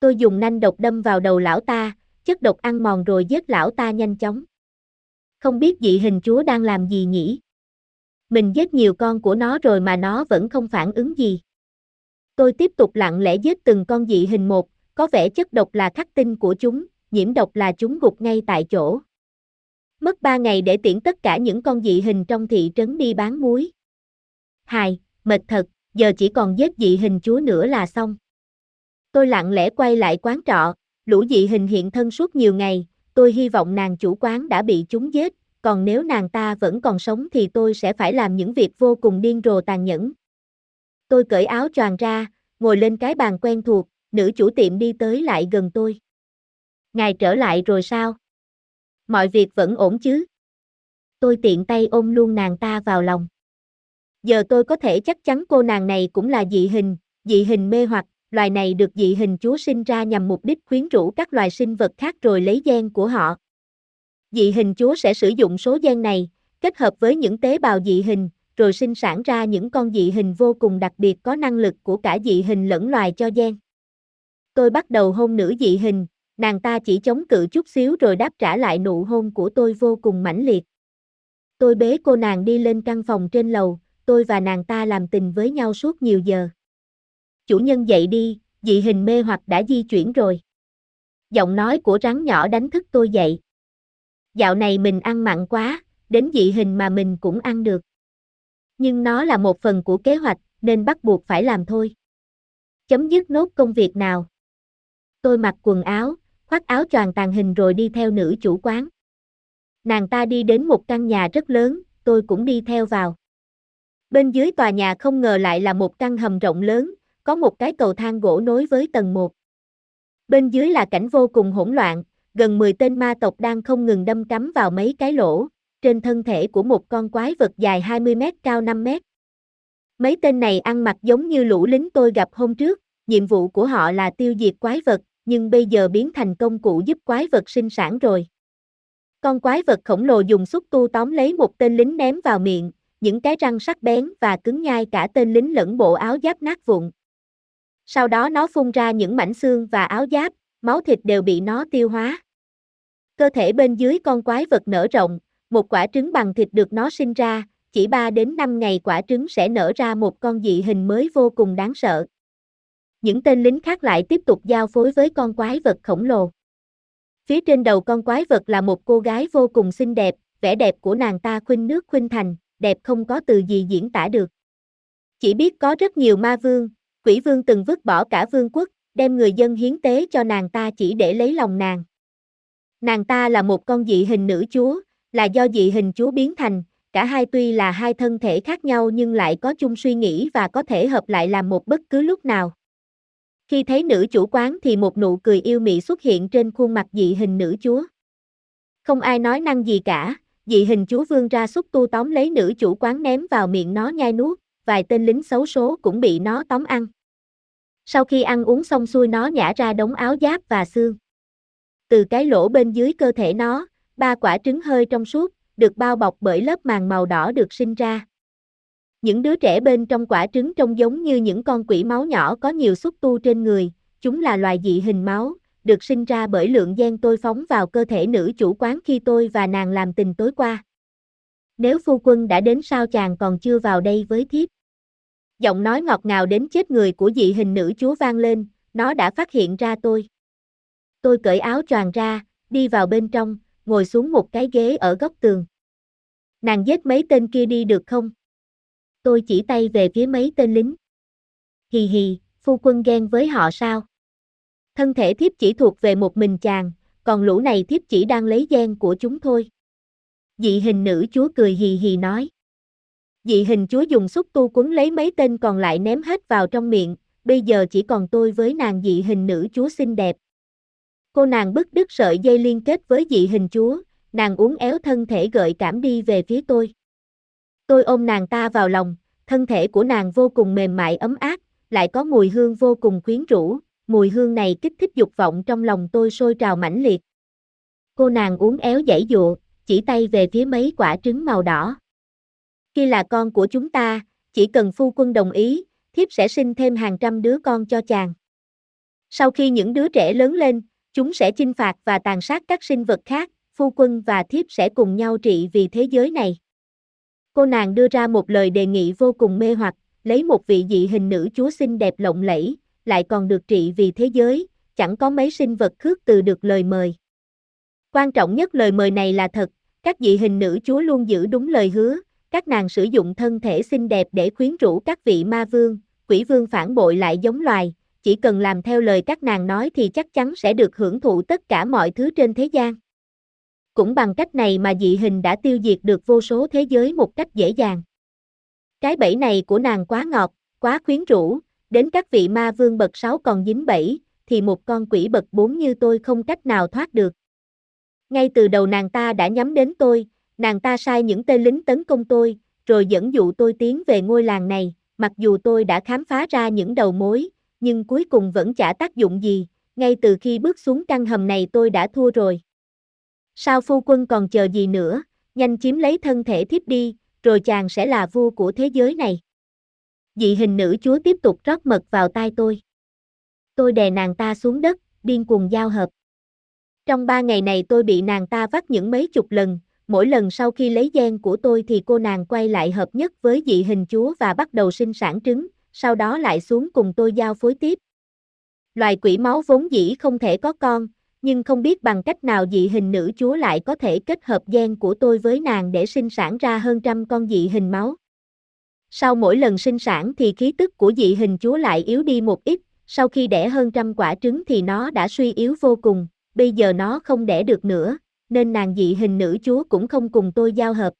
Tôi dùng nanh độc đâm vào đầu lão ta, chất độc ăn mòn rồi giết lão ta nhanh chóng. Không biết dị hình chúa đang làm gì nhỉ? Mình giết nhiều con của nó rồi mà nó vẫn không phản ứng gì. Tôi tiếp tục lặng lẽ giết từng con dị hình một, có vẻ chất độc là khắc tinh của chúng, nhiễm độc là chúng gục ngay tại chỗ. Mất 3 ngày để tiễn tất cả những con dị hình trong thị trấn đi bán muối. Hài, mệt thật, giờ chỉ còn giết dị hình chúa nữa là xong. Tôi lặng lẽ quay lại quán trọ, lũ dị hình hiện thân suốt nhiều ngày, tôi hy vọng nàng chủ quán đã bị chúng giết, còn nếu nàng ta vẫn còn sống thì tôi sẽ phải làm những việc vô cùng điên rồ tàn nhẫn. Tôi cởi áo choàng ra, ngồi lên cái bàn quen thuộc, nữ chủ tiệm đi tới lại gần tôi. Ngài trở lại rồi sao? Mọi việc vẫn ổn chứ? Tôi tiện tay ôm luôn nàng ta vào lòng. Giờ tôi có thể chắc chắn cô nàng này cũng là dị hình, dị hình mê hoặc, loài này được dị hình chúa sinh ra nhằm mục đích khuyến rũ các loài sinh vật khác rồi lấy gen của họ. Dị hình chúa sẽ sử dụng số gen này, kết hợp với những tế bào dị hình, rồi sinh sản ra những con dị hình vô cùng đặc biệt có năng lực của cả dị hình lẫn loài cho gen. Tôi bắt đầu hôn nữ dị hình, nàng ta chỉ chống cự chút xíu rồi đáp trả lại nụ hôn của tôi vô cùng mãnh liệt. Tôi bế cô nàng đi lên căn phòng trên lầu, tôi và nàng ta làm tình với nhau suốt nhiều giờ. Chủ nhân dậy đi, dị hình mê hoặc đã di chuyển rồi. Giọng nói của rắn nhỏ đánh thức tôi dậy. Dạo này mình ăn mặn quá, đến dị hình mà mình cũng ăn được. Nhưng nó là một phần của kế hoạch, nên bắt buộc phải làm thôi. Chấm dứt nốt công việc nào. Tôi mặc quần áo, khoác áo choàng tàn hình rồi đi theo nữ chủ quán. Nàng ta đi đến một căn nhà rất lớn, tôi cũng đi theo vào. Bên dưới tòa nhà không ngờ lại là một căn hầm rộng lớn, có một cái cầu thang gỗ nối với tầng 1. Bên dưới là cảnh vô cùng hỗn loạn, gần 10 tên ma tộc đang không ngừng đâm cắm vào mấy cái lỗ, trên thân thể của một con quái vật dài 20 mét cao 5 mét. Mấy tên này ăn mặc giống như lũ lính tôi gặp hôm trước, nhiệm vụ của họ là tiêu diệt quái vật, nhưng bây giờ biến thành công cụ giúp quái vật sinh sản rồi. Con quái vật khổng lồ dùng xúc tu tóm lấy một tên lính ném vào miệng, những cái răng sắc bén và cứng nhai cả tên lính lẫn bộ áo giáp nát vụn. Sau đó nó phun ra những mảnh xương và áo giáp, máu thịt đều bị nó tiêu hóa. Cơ thể bên dưới con quái vật nở rộng, một quả trứng bằng thịt được nó sinh ra, chỉ 3 đến 5 ngày quả trứng sẽ nở ra một con dị hình mới vô cùng đáng sợ. Những tên lính khác lại tiếp tục giao phối với con quái vật khổng lồ. Phía trên đầu con quái vật là một cô gái vô cùng xinh đẹp, vẻ đẹp của nàng ta khuynh nước khuynh thành, đẹp không có từ gì diễn tả được. Chỉ biết có rất nhiều ma vương, quỷ vương từng vứt bỏ cả vương quốc, đem người dân hiến tế cho nàng ta chỉ để lấy lòng nàng. Nàng ta là một con dị hình nữ chúa, là do dị hình chúa biến thành, cả hai tuy là hai thân thể khác nhau nhưng lại có chung suy nghĩ và có thể hợp lại làm một bất cứ lúc nào. Khi thấy nữ chủ quán thì một nụ cười yêu mị xuất hiện trên khuôn mặt dị hình nữ chúa. Không ai nói năng gì cả, dị hình chúa vương ra xúc tu tóm lấy nữ chủ quán ném vào miệng nó nhai nuốt, vài tên lính xấu số cũng bị nó tóm ăn. Sau khi ăn uống xong xuôi nó nhả ra đống áo giáp và xương. Từ cái lỗ bên dưới cơ thể nó, ba quả trứng hơi trong suốt, được bao bọc bởi lớp màng màu đỏ được sinh ra. Những đứa trẻ bên trong quả trứng trông giống như những con quỷ máu nhỏ có nhiều xúc tu trên người, chúng là loài dị hình máu, được sinh ra bởi lượng gen tôi phóng vào cơ thể nữ chủ quán khi tôi và nàng làm tình tối qua. Nếu phu quân đã đến sao chàng còn chưa vào đây với thiếp? Giọng nói ngọt ngào đến chết người của dị hình nữ chúa vang lên, nó đã phát hiện ra tôi. Tôi cởi áo choàng ra, đi vào bên trong, ngồi xuống một cái ghế ở góc tường. Nàng giết mấy tên kia đi được không? Tôi chỉ tay về phía mấy tên lính. Hì hì, phu quân ghen với họ sao? Thân thể thiếp chỉ thuộc về một mình chàng, còn lũ này thiếp chỉ đang lấy gen của chúng thôi. Dị hình nữ chúa cười hì hì nói. Dị hình chúa dùng xúc tu quấn lấy mấy tên còn lại ném hết vào trong miệng, bây giờ chỉ còn tôi với nàng dị hình nữ chúa xinh đẹp. Cô nàng bứt đứt sợi dây liên kết với dị hình chúa, nàng uốn éo thân thể gợi cảm đi về phía tôi. Tôi ôm nàng ta vào lòng, thân thể của nàng vô cùng mềm mại ấm áp, lại có mùi hương vô cùng quyến rũ, mùi hương này kích thích dục vọng trong lòng tôi sôi trào mãnh liệt. Cô nàng uốn éo dãy dụa, chỉ tay về phía mấy quả trứng màu đỏ. Khi là con của chúng ta, chỉ cần phu quân đồng ý, thiếp sẽ sinh thêm hàng trăm đứa con cho chàng. Sau khi những đứa trẻ lớn lên, chúng sẽ chinh phạt và tàn sát các sinh vật khác, phu quân và thiếp sẽ cùng nhau trị vì thế giới này. Cô nàng đưa ra một lời đề nghị vô cùng mê hoặc, lấy một vị dị hình nữ chúa xinh đẹp lộng lẫy, lại còn được trị vì thế giới, chẳng có mấy sinh vật khước từ được lời mời. Quan trọng nhất lời mời này là thật, các dị hình nữ chúa luôn giữ đúng lời hứa, các nàng sử dụng thân thể xinh đẹp để khuyến rũ các vị ma vương, quỷ vương phản bội lại giống loài, chỉ cần làm theo lời các nàng nói thì chắc chắn sẽ được hưởng thụ tất cả mọi thứ trên thế gian. Cũng bằng cách này mà dị hình đã tiêu diệt được vô số thế giới một cách dễ dàng. Cái bẫy này của nàng quá ngọt, quá khuyến rũ, đến các vị ma vương bậc 6 còn dính bẫy, thì một con quỷ bậc 4 như tôi không cách nào thoát được. Ngay từ đầu nàng ta đã nhắm đến tôi, nàng ta sai những tên lính tấn công tôi, rồi dẫn dụ tôi tiến về ngôi làng này, mặc dù tôi đã khám phá ra những đầu mối, nhưng cuối cùng vẫn chả tác dụng gì, ngay từ khi bước xuống căn hầm này tôi đã thua rồi. Sao phu quân còn chờ gì nữa, nhanh chiếm lấy thân thể thiếp đi, rồi chàng sẽ là vua của thế giới này. Dị hình nữ chúa tiếp tục rót mật vào tai tôi. Tôi đè nàng ta xuống đất, điên cuồng giao hợp. Trong ba ngày này tôi bị nàng ta vắt những mấy chục lần, mỗi lần sau khi lấy gen của tôi thì cô nàng quay lại hợp nhất với dị hình chúa và bắt đầu sinh sản trứng, sau đó lại xuống cùng tôi giao phối tiếp. Loài quỷ máu vốn dĩ không thể có con, nhưng không biết bằng cách nào dị hình nữ chúa lại có thể kết hợp gen của tôi với nàng để sinh sản ra hơn trăm con dị hình máu. Sau mỗi lần sinh sản thì khí tức của dị hình chúa lại yếu đi một ít, sau khi đẻ hơn trăm quả trứng thì nó đã suy yếu vô cùng, bây giờ nó không đẻ được nữa, nên nàng dị hình nữ chúa cũng không cùng tôi giao hợp.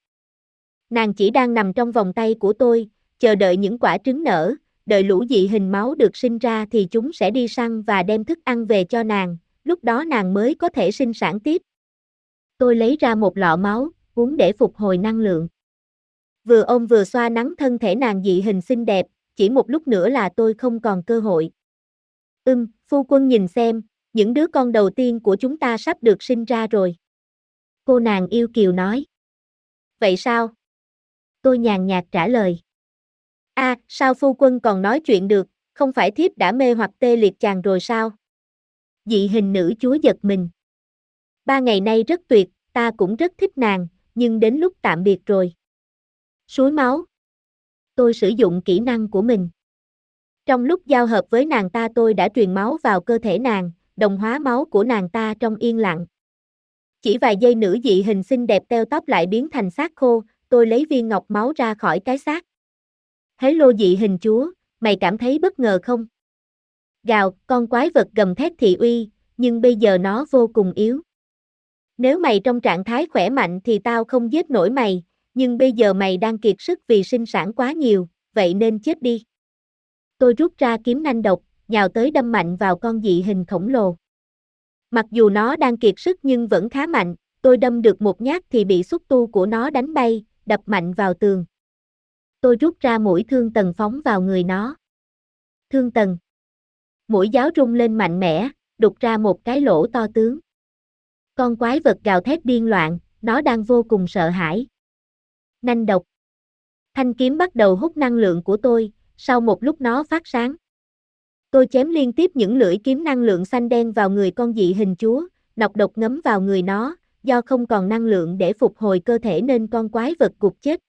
Nàng chỉ đang nằm trong vòng tay của tôi, chờ đợi những quả trứng nở, đợi lũ dị hình máu được sinh ra thì chúng sẽ đi săn và đem thức ăn về cho nàng, lúc đó nàng mới có thể sinh sản tiếp. Tôi lấy ra một lọ máu, uống để phục hồi năng lượng. Vừa ôm vừa xoa nắng thân thể nàng dị hình xinh đẹp, chỉ một lúc nữa là tôi không còn cơ hội. Ưm, phu quân nhìn xem, những đứa con đầu tiên của chúng ta sắp được sinh ra rồi. Cô nàng yêu kiều nói. Vậy sao? Tôi nhàn nhạt trả lời sao phu quân còn nói chuyện được, không phải thiếp đã mê hoặc tê liệt chàng rồi sao? Dị hình nữ chúa giật mình. Ba ngày nay rất tuyệt, ta cũng rất thích nàng, nhưng đến lúc tạm biệt rồi. Suối máu. Tôi sử dụng kỹ năng của mình. Trong lúc giao hợp với nàng ta tôi đã truyền máu vào cơ thể nàng, đồng hóa máu của nàng ta trong yên lặng. Chỉ vài giây nữ dị hình xinh đẹp teo tóc lại biến thành xác khô, tôi lấy viên ngọc máu ra khỏi cái xác. Hế lô dị hình chúa, mày cảm thấy bất ngờ không? Gào, con quái vật gầm thét thị uy, nhưng bây giờ nó vô cùng yếu. Nếu mày trong trạng thái khỏe mạnh thì tao không giết nổi mày, nhưng bây giờ mày đang kiệt sức vì sinh sản quá nhiều, vậy nên chết đi. Tôi rút ra kiếm nanh độc, nhào tới đâm mạnh vào con dị hình khổng lồ. Mặc dù nó đang kiệt sức nhưng vẫn khá mạnh, tôi đâm được một nhát thì bị xúc tu của nó đánh bay, đập mạnh vào tường. Tôi rút ra mũi thương tần phóng vào người nó. Thương tần. Mũi giáo rung lên mạnh mẽ, đục ra một cái lỗ to tướng. Con quái vật gào thét điên loạn, nó đang vô cùng sợ hãi. Nanh độc. Thanh kiếm bắt đầu hút năng lượng của tôi, sau một lúc nó phát sáng. Tôi chém liên tiếp những lưỡi kiếm năng lượng xanh đen vào người con dị hình chúa, nọc độc ngấm vào người nó, do không còn năng lượng để phục hồi cơ thể nên con quái vật cục chết.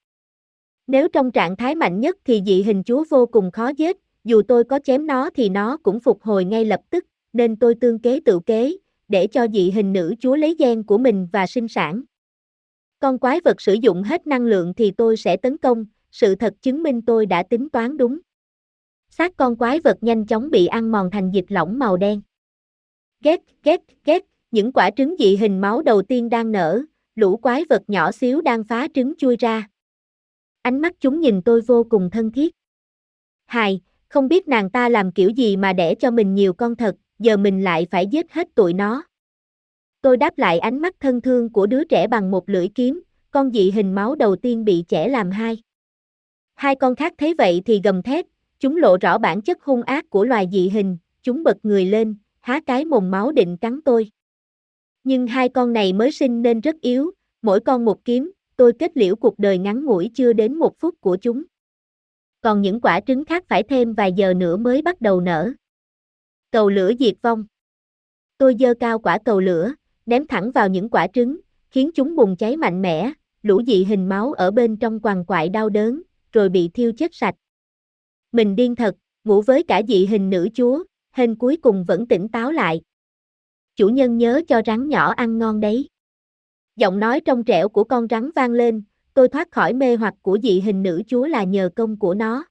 Nếu trong trạng thái mạnh nhất thì dị hình chúa vô cùng khó giết, dù tôi có chém nó thì nó cũng phục hồi ngay lập tức, nên tôi tương kế tự kế, để cho dị hình nữ chúa lấy gen của mình và sinh sản. Con quái vật sử dụng hết năng lượng thì tôi sẽ tấn công, sự thật chứng minh tôi đã tính toán đúng. Xác con quái vật nhanh chóng bị ăn mòn thành dịch lỏng màu đen. Ghét, ghét, ghét, những quả trứng dị hình máu đầu tiên đang nở, lũ quái vật nhỏ xíu đang phá trứng chui ra. Ánh mắt chúng nhìn tôi vô cùng thân thiết. Hài, không biết nàng ta làm kiểu gì mà đẻ cho mình nhiều con thật, giờ mình lại phải giết hết tụi nó. Tôi đáp lại ánh mắt thân thương của đứa trẻ bằng một lưỡi kiếm, con dị hình máu đầu tiên bị trẻ làm hai. Hai con khác thấy vậy thì gầm thét, chúng lộ rõ bản chất hung ác của loài dị hình, chúng bật người lên, há cái mồm máu định cắn tôi. Nhưng hai con này mới sinh nên rất yếu, mỗi con một kiếm, tôi kết liễu cuộc đời ngắn ngủi chưa đến một phút của chúng. Còn những quả trứng khác phải thêm vài giờ nữa mới bắt đầu nở. Cầu lửa diệt vong. Tôi dơ cao quả cầu lửa, ném thẳng vào những quả trứng, khiến chúng bùng cháy mạnh mẽ, lũ dị hình máu ở bên trong quằn quại đau đớn, rồi bị thiêu chết sạch. Mình điên thật, ngủ với cả dị hình nữ chúa, hên cuối cùng vẫn tỉnh táo lại. Chủ nhân nhớ cho rắn nhỏ ăn ngon đấy. Giọng nói trong trẻo của con rắn vang lên, tôi thoát khỏi mê hoặc của dị hình nữ chúa là nhờ công của nó.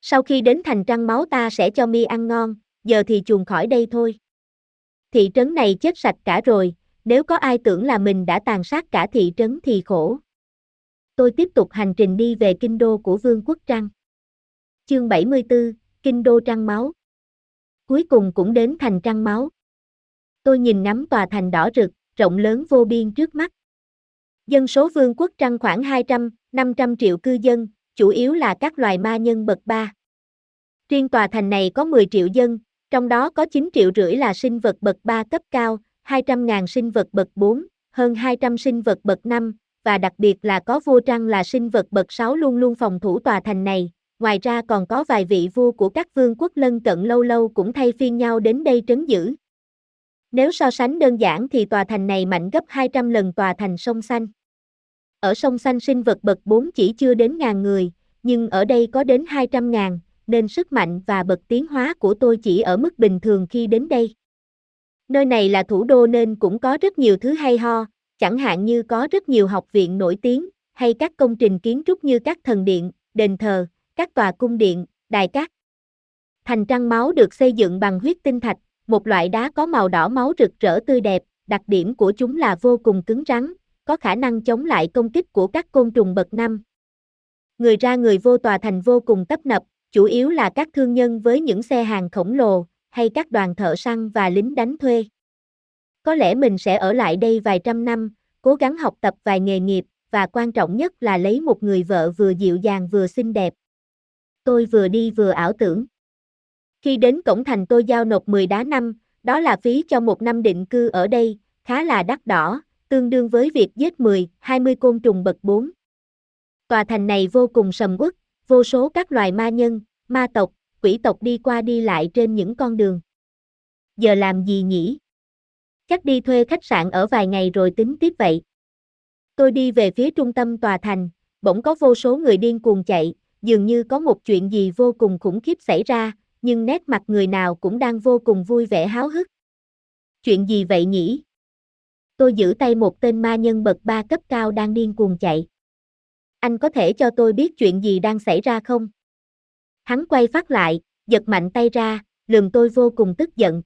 Sau khi đến thành trăng máu ta sẽ cho mi ăn ngon, giờ thì chuồn khỏi đây thôi. Thị trấn này chết sạch cả rồi, nếu có ai tưởng là mình đã tàn sát cả thị trấn thì khổ. Tôi tiếp tục hành trình đi về kinh đô của Vương quốc Trăng. Chương 74, Kinh đô Trăng Máu. Cuối cùng cũng đến thành Trăng Máu. Tôi nhìn ngắm tòa thành đỏ rực, rộng lớn vô biên trước mắt. Dân số Vương quốc Trăng khoảng 200, 500 triệu cư dân, chủ yếu là các loài ma nhân bậc 3. Riêng tòa thành này có 10 triệu dân, trong đó có 9 triệu rưỡi là sinh vật bậc 3 cấp cao, 200.000 sinh vật bậc 4, hơn 200 sinh vật bậc 5, và đặc biệt là có vua trăng là sinh vật bậc 6 luôn luôn phòng thủ tòa thành này. Ngoài ra còn có vài vị vua của các vương quốc lân cận lâu lâu cũng thay phiên nhau đến đây trấn giữ. Nếu so sánh đơn giản thì tòa thành này mạnh gấp 200 lần tòa thành sông xanh. Ở sông xanh sinh vật bậc 4 chỉ chưa đến ngàn người, nhưng ở đây có đến 200 ngàn, nên sức mạnh và bậc tiến hóa của tôi chỉ ở mức bình thường khi đến đây. Nơi này là thủ đô nên cũng có rất nhiều thứ hay ho, chẳng hạn như có rất nhiều học viện nổi tiếng, hay các công trình kiến trúc như các thần điện, đền thờ, các tòa cung điện, đài cát. Thành trăng máu được xây dựng bằng huyết tinh thạch, một loại đá có màu đỏ máu rực rỡ tươi đẹp, đặc điểm của chúng là vô cùng cứng rắn, có khả năng chống lại công kích của các côn trùng bậc năm. Người ra người vô tòa thành vô cùng tấp nập, chủ yếu là các thương nhân với những xe hàng khổng lồ, hay các đoàn thợ săn và lính đánh thuê. Có lẽ mình sẽ ở lại đây vài trăm năm, cố gắng học tập vài nghề nghiệp, và quan trọng nhất là lấy một người vợ vừa dịu dàng vừa xinh đẹp. Tôi vừa đi vừa ảo tưởng. Khi đến cổng thành tôi giao nộp 10 đá năm, đó là phí cho một năm định cư ở đây, khá là đắt đỏ, tương đương với việc giết 10, 20 côn trùng bậc 4. Tòa thành này vô cùng sầm uất, vô số các loài ma nhân, ma tộc, quỷ tộc đi qua đi lại trên những con đường. Giờ làm gì nhỉ? Chắc đi thuê khách sạn ở vài ngày rồi tính tiếp vậy. Tôi đi về phía trung tâm tòa thành, bỗng có vô số người điên cuồng chạy, dường như có một chuyện gì vô cùng khủng khiếp xảy ra, nhưng nét mặt người nào cũng đang vô cùng vui vẻ háo hức. Chuyện gì vậy nhỉ? Tôi giữ tay một tên ma nhân bậc ba cấp cao đang điên cuồng chạy. Anh có thể cho tôi biết chuyện gì đang xảy ra không? Hắn quay phát lại, giật mạnh tay ra, lườm tôi vô cùng tức giận.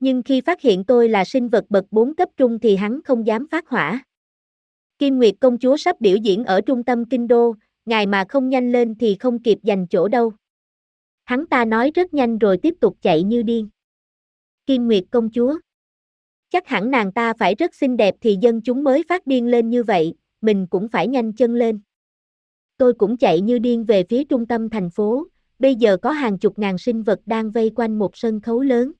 Nhưng khi phát hiện tôi là sinh vật bậc 4 cấp trung thì hắn không dám phát hỏa. Kim Nguyệt công chúa sắp biểu diễn ở trung tâm kinh đô, ngài mà không nhanh lên thì không kịp giành chỗ đâu. Hắn ta nói rất nhanh rồi tiếp tục chạy như điên. Kim Nguyệt công chúa. Chắc hẳn nàng ta phải rất xinh đẹp thì dân chúng mới phát điên lên như vậy, mình cũng phải nhanh chân lên. Tôi cũng chạy như điên về phía trung tâm thành phố, bây giờ có hàng chục ngàn sinh vật đang vây quanh một sân khấu lớn.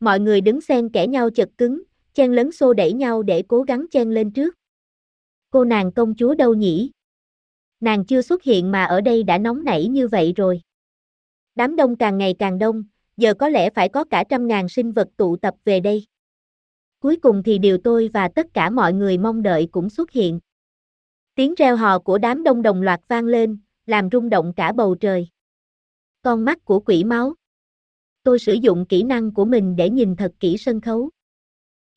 Mọi người đứng xen kẽ nhau chật cứng, chen lấn xô đẩy nhau để cố gắng chen lên trước. Cô nàng công chúa đâu nhỉ? Nàng chưa xuất hiện mà ở đây đã nóng nảy như vậy rồi. Đám đông càng ngày càng đông, giờ có lẽ phải có cả trăm ngàn sinh vật tụ tập về đây. Cuối cùng thì điều tôi và tất cả mọi người mong đợi cũng xuất hiện. Tiếng reo hò của đám đông đồng loạt vang lên, làm rung động cả bầu trời. Con mắt của quỷ máu. Tôi sử dụng kỹ năng của mình để nhìn thật kỹ sân khấu.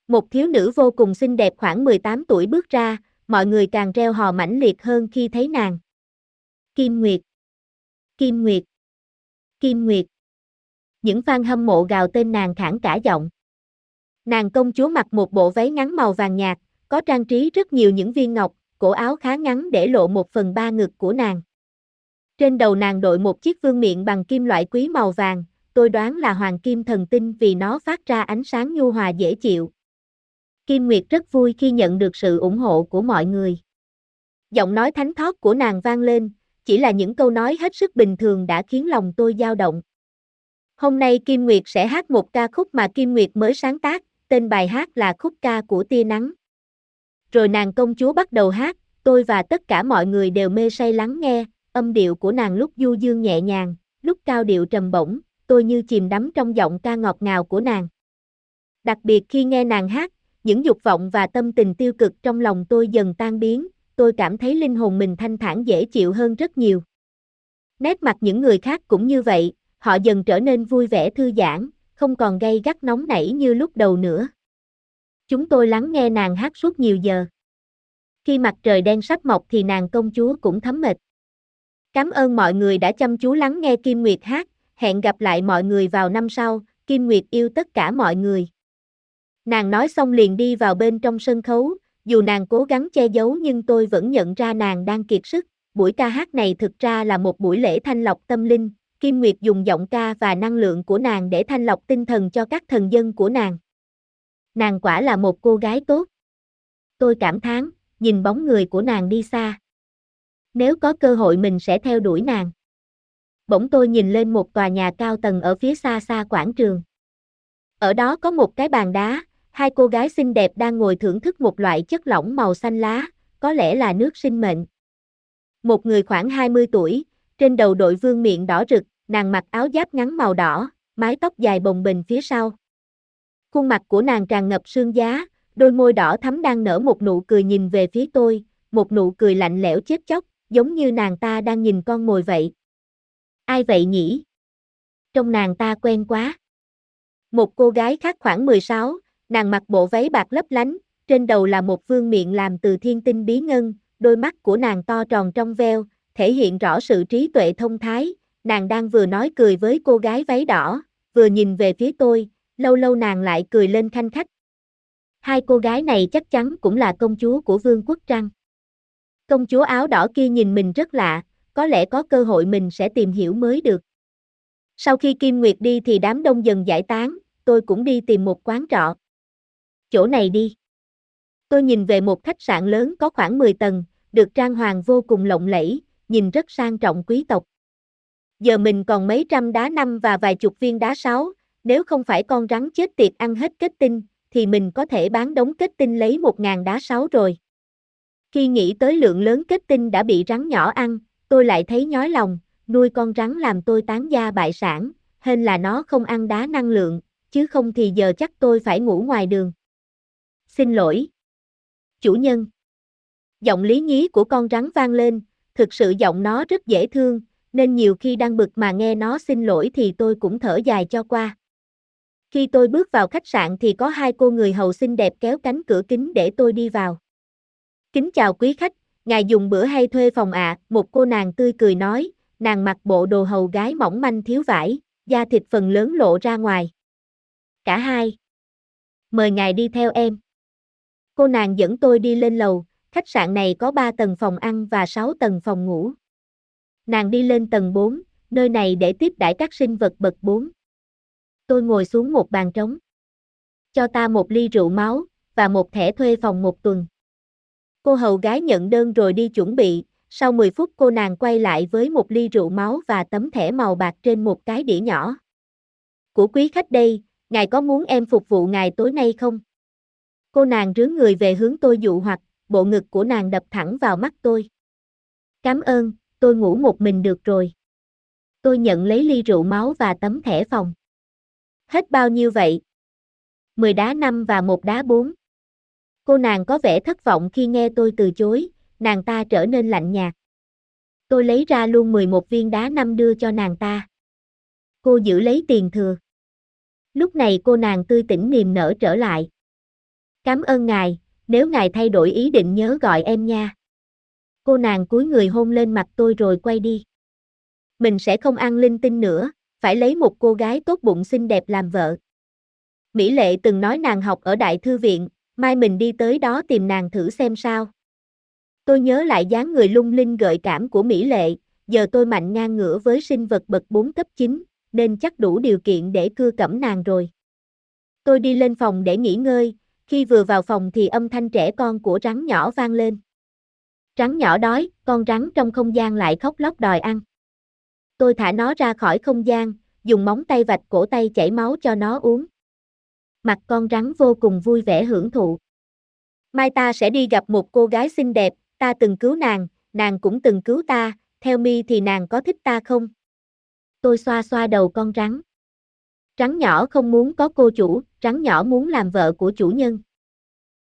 Một thiếu nữ vô cùng xinh đẹp khoảng 18 tuổi bước ra, mọi người càng reo hò mãnh liệt hơn khi thấy nàng. Kim Nguyệt. Kim Nguyệt. Kim Nguyệt. Những fan hâm mộ gào tên nàng khản cả giọng. Nàng công chúa mặc một bộ váy ngắn màu vàng nhạt, có trang trí rất nhiều những viên ngọc, cổ áo khá ngắn để lộ một phần ba ngực của nàng. Trên đầu nàng đội một chiếc vương miện bằng kim loại quý màu vàng, tôi đoán là hoàng kim thần tinh vì nó phát ra ánh sáng nhu hòa dễ chịu. Kim Nguyệt rất vui khi nhận được sự ủng hộ của mọi người. Giọng nói thánh thót của nàng vang lên, chỉ là những câu nói hết sức bình thường đã khiến lòng tôi dao động. Hôm nay Kim Nguyệt sẽ hát một ca khúc mà Kim Nguyệt mới sáng tác, tên bài hát là khúc ca của tia nắng. Rồi nàng công chúa bắt đầu hát, tôi và tất cả mọi người đều mê say lắng nghe, âm điệu của nàng lúc du dương nhẹ nhàng, lúc cao điệu trầm bổng, tôi như chìm đắm trong giọng ca ngọt ngào của nàng. Đặc biệt khi nghe nàng hát, những dục vọng và tâm tình tiêu cực trong lòng tôi dần tan biến, tôi cảm thấy linh hồn mình thanh thản dễ chịu hơn rất nhiều. Nét mặt những người khác cũng như vậy, họ dần trở nên vui vẻ thư giãn, không còn gây gắt nóng nảy như lúc đầu nữa. Chúng tôi lắng nghe nàng hát suốt nhiều giờ. Khi mặt trời đen sắp mọc thì nàng công chúa cũng thấm mệt. Cảm ơn mọi người đã chăm chú lắng nghe Kim Nguyệt hát, hẹn gặp lại mọi người vào năm sau, Kim Nguyệt yêu tất cả mọi người. Nàng nói xong liền đi vào bên trong sân khấu, dù nàng cố gắng che giấu nhưng tôi vẫn nhận ra nàng đang kiệt sức. Buổi ca hát này thực ra là một buổi lễ thanh lọc tâm linh, Kim Nguyệt dùng giọng ca và năng lượng của nàng để thanh lọc tinh thần cho các thần dân của nàng. Nàng quả là một cô gái tốt. Tôi cảm thán, nhìn bóng người của nàng đi xa. Nếu có cơ hội mình sẽ theo đuổi nàng. Bỗng tôi nhìn lên một tòa nhà cao tầng ở phía xa xa quảng trường. Ở đó có một cái bàn đá, hai cô gái xinh đẹp đang ngồi thưởng thức một loại chất lỏng màu xanh lá, có lẽ là nước sinh mệnh. Một người khoảng 20 tuổi, trên đầu đội vương miệng đỏ rực, nàng mặc áo giáp ngắn màu đỏ, mái tóc dài bồng bềnh phía sau. Khuôn mặt của nàng tràn ngập sương giá, đôi môi đỏ thắm đang nở một nụ cười nhìn về phía tôi, một nụ cười lạnh lẽo chết chóc, giống như nàng ta đang nhìn con mồi vậy. Ai vậy nhỉ? Trong nàng ta quen quá. Một cô gái khác khoảng 16, nàng mặc bộ váy bạc lấp lánh, trên đầu là một vương miệng làm từ thiên tinh bí ngân, đôi mắt của nàng to tròn trong veo, thể hiện rõ sự trí tuệ thông thái, nàng đang vừa nói cười với cô gái váy đỏ, vừa nhìn về phía tôi, lâu lâu nàng lại cười lên khanh khách. Hai cô gái này chắc chắn cũng là công chúa của vương quốc trăng. Công chúa áo đỏ kia nhìn mình rất lạ, có lẽ có cơ hội mình sẽ tìm hiểu mới được. Sau khi Kim Nguyệt đi thì đám đông dần giải tán, tôi cũng đi tìm một quán trọ. Chỗ này đi. Tôi nhìn về một khách sạn lớn có khoảng 10 tầng, được trang hoàng vô cùng lộng lẫy, nhìn rất sang trọng quý tộc. Giờ mình còn mấy trăm đá năm và vài chục viên đá sáu, nếu không phải con rắn chết tiệt ăn hết kết tinh, thì mình có thể bán đống kết tinh lấy một ngàn đá sáu rồi. Khi nghĩ tới lượng lớn kết tinh đã bị rắn nhỏ ăn, tôi lại thấy nhói lòng, nuôi con rắn làm tôi tán gia bại sản, hên là nó không ăn đá năng lượng, chứ không thì giờ chắc tôi phải ngủ ngoài đường. Xin lỗi. Chủ nhân. Giọng lý nhí của con rắn vang lên, thực sự giọng nó rất dễ thương, nên nhiều khi đang bực mà nghe nó xin lỗi thì tôi cũng thở dài cho qua. Khi tôi bước vào khách sạn thì có hai cô người hầu xinh đẹp kéo cánh cửa kính để tôi đi vào. Kính chào quý khách, ngài dùng bữa hay thuê phòng ạ, à? một cô nàng tươi cười nói, nàng mặc bộ đồ hầu gái mỏng manh thiếu vải, da thịt phần lớn lộ ra ngoài. Cả hai. Mời ngài đi theo em. Cô nàng dẫn tôi đi lên lầu, khách sạn này có 3 tầng phòng ăn và 6 tầng phòng ngủ. Nàng đi lên tầng 4, nơi này để tiếp đãi các sinh vật bậc 4. Tôi ngồi xuống một bàn trống. Cho ta một ly rượu máu, và một thẻ thuê phòng một tuần. Cô hầu gái nhận đơn rồi đi chuẩn bị, sau 10 phút cô nàng quay lại với một ly rượu máu và tấm thẻ màu bạc trên một cái đĩa nhỏ. Của quý khách đây, ngài có muốn em phục vụ ngài tối nay không? Cô nàng rướn người về hướng tôi dụ hoặc, bộ ngực của nàng đập thẳng vào mắt tôi. Cảm ơn, tôi ngủ một mình được rồi. Tôi nhận lấy ly rượu máu và tấm thẻ phòng. Hết bao nhiêu vậy? 10 đá 5 và một đá 4. Cô nàng có vẻ thất vọng khi nghe tôi từ chối, nàng ta trở nên lạnh nhạt. Tôi lấy ra luôn 11 viên đá 5 đưa cho nàng ta. Cô giữ lấy tiền thừa. Lúc này cô nàng tươi tỉnh niềm nở trở lại. Cảm ơn ngài, nếu ngài thay đổi ý định nhớ gọi em nha. Cô nàng cúi người hôn lên mặt tôi rồi quay đi. Mình sẽ không ăn linh tinh nữa, phải lấy một cô gái tốt bụng xinh đẹp làm vợ. Mỹ Lệ từng nói nàng học ở Đại Thư Viện, mai mình đi tới đó tìm nàng thử xem sao. Tôi nhớ lại dáng người lung linh gợi cảm của Mỹ Lệ, giờ tôi mạnh ngang ngửa với sinh vật bậc 4 cấp 9, nên chắc đủ điều kiện để cưa cẩm nàng rồi. Tôi đi lên phòng để nghỉ ngơi, khi vừa vào phòng thì âm thanh trẻ con của rắn nhỏ vang lên. Rắn nhỏ đói, con rắn trong không gian lại khóc lóc đòi ăn. Tôi thả nó ra khỏi không gian, dùng móng tay vạch cổ tay chảy máu cho nó uống. Mặt con rắn vô cùng vui vẻ hưởng thụ. Mai ta sẽ đi gặp một cô gái xinh đẹp, ta từng cứu nàng, nàng cũng từng cứu ta, theo mi thì nàng có thích ta không? Tôi xoa xoa đầu con rắn. Rắn nhỏ không muốn có cô chủ, rắn nhỏ muốn làm vợ của chủ nhân.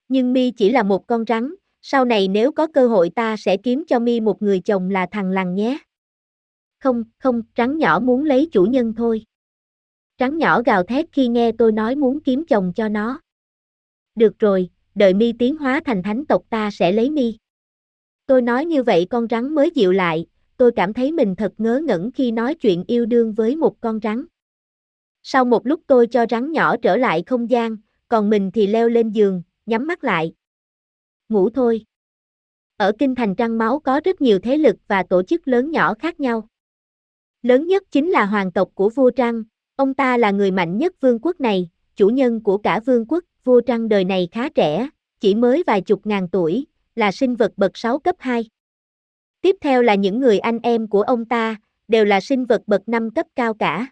Nhưng mi chỉ là một con rắn, sau này nếu có cơ hội ta sẽ kiếm cho mi một người chồng là thằng lằn nhé. Không, không, rắn nhỏ muốn lấy chủ nhân thôi. Rắn nhỏ gào thét khi nghe tôi nói muốn kiếm chồng cho nó. Được rồi, đợi mi tiến hóa thành thánh tộc ta sẽ lấy mi. Tôi nói như vậy con rắn mới dịu lại, tôi cảm thấy mình thật ngớ ngẩn khi nói chuyện yêu đương với một con rắn. Sau một lúc tôi cho rắn nhỏ trở lại không gian, còn mình thì leo lên giường, nhắm mắt lại. Ngủ thôi. Ở Kinh Thành Trăng Máu có rất nhiều thế lực và tổ chức lớn nhỏ khác nhau. Lớn nhất chính là hoàng tộc của vua Trăng, ông ta là người mạnh nhất vương quốc này, chủ nhân của cả vương quốc, vua Trăng đời này khá trẻ, chỉ mới vài chục ngàn tuổi, là sinh vật bậc 6 cấp 2. Tiếp theo là những người anh em của ông ta, đều là sinh vật bậc 5 cấp cao cả.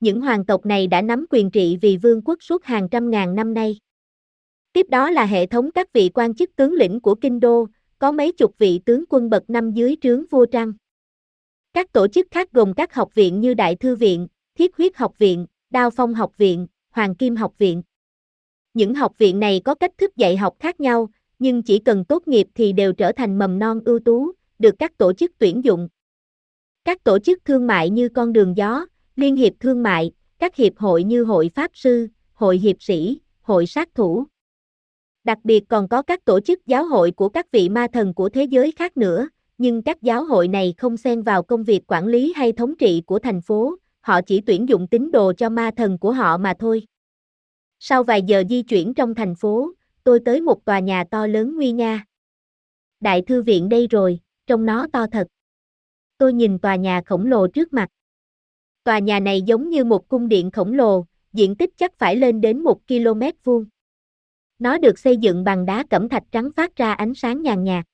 Những hoàng tộc này đã nắm quyền trị vì vương quốc suốt hàng trăm ngàn năm nay. Tiếp đó là hệ thống các vị quan chức tướng lĩnh của kinh đô, có mấy chục vị tướng quân bậc năm dưới trướng vua Trăng. Các tổ chức khác gồm các học viện như Đại Thư Viện, Thiết Huyết Học Viện, Đao Phong Học Viện, Hoàng Kim Học Viện. Những học viện này có cách thức dạy học khác nhau, nhưng chỉ cần tốt nghiệp thì đều trở thành mầm non ưu tú, được các tổ chức tuyển dụng. Các tổ chức thương mại như Con Đường Gió, Liên hiệp Thương mại, các hiệp hội như Hội Pháp Sư, Hội Hiệp Sĩ, Hội Sát Thủ. Đặc biệt còn có các tổ chức giáo hội của các vị ma thần của thế giới khác nữa, nhưng các giáo hội này không xen vào công việc quản lý hay thống trị của thành phố, họ chỉ tuyển dụng tín đồ cho ma thần của họ mà thôi. Sau vài giờ di chuyển trong thành phố, tôi tới một tòa nhà to lớn nguy nga. Đại thư viện đây rồi, trông nó to thật. Tôi nhìn tòa nhà khổng lồ trước mặt. Tòa nhà này giống như một cung điện khổng lồ, diện tích chắc phải lên đến một km vuông. Nó được xây dựng bằng đá cẩm thạch trắng phát ra ánh sáng nhàn nhạt.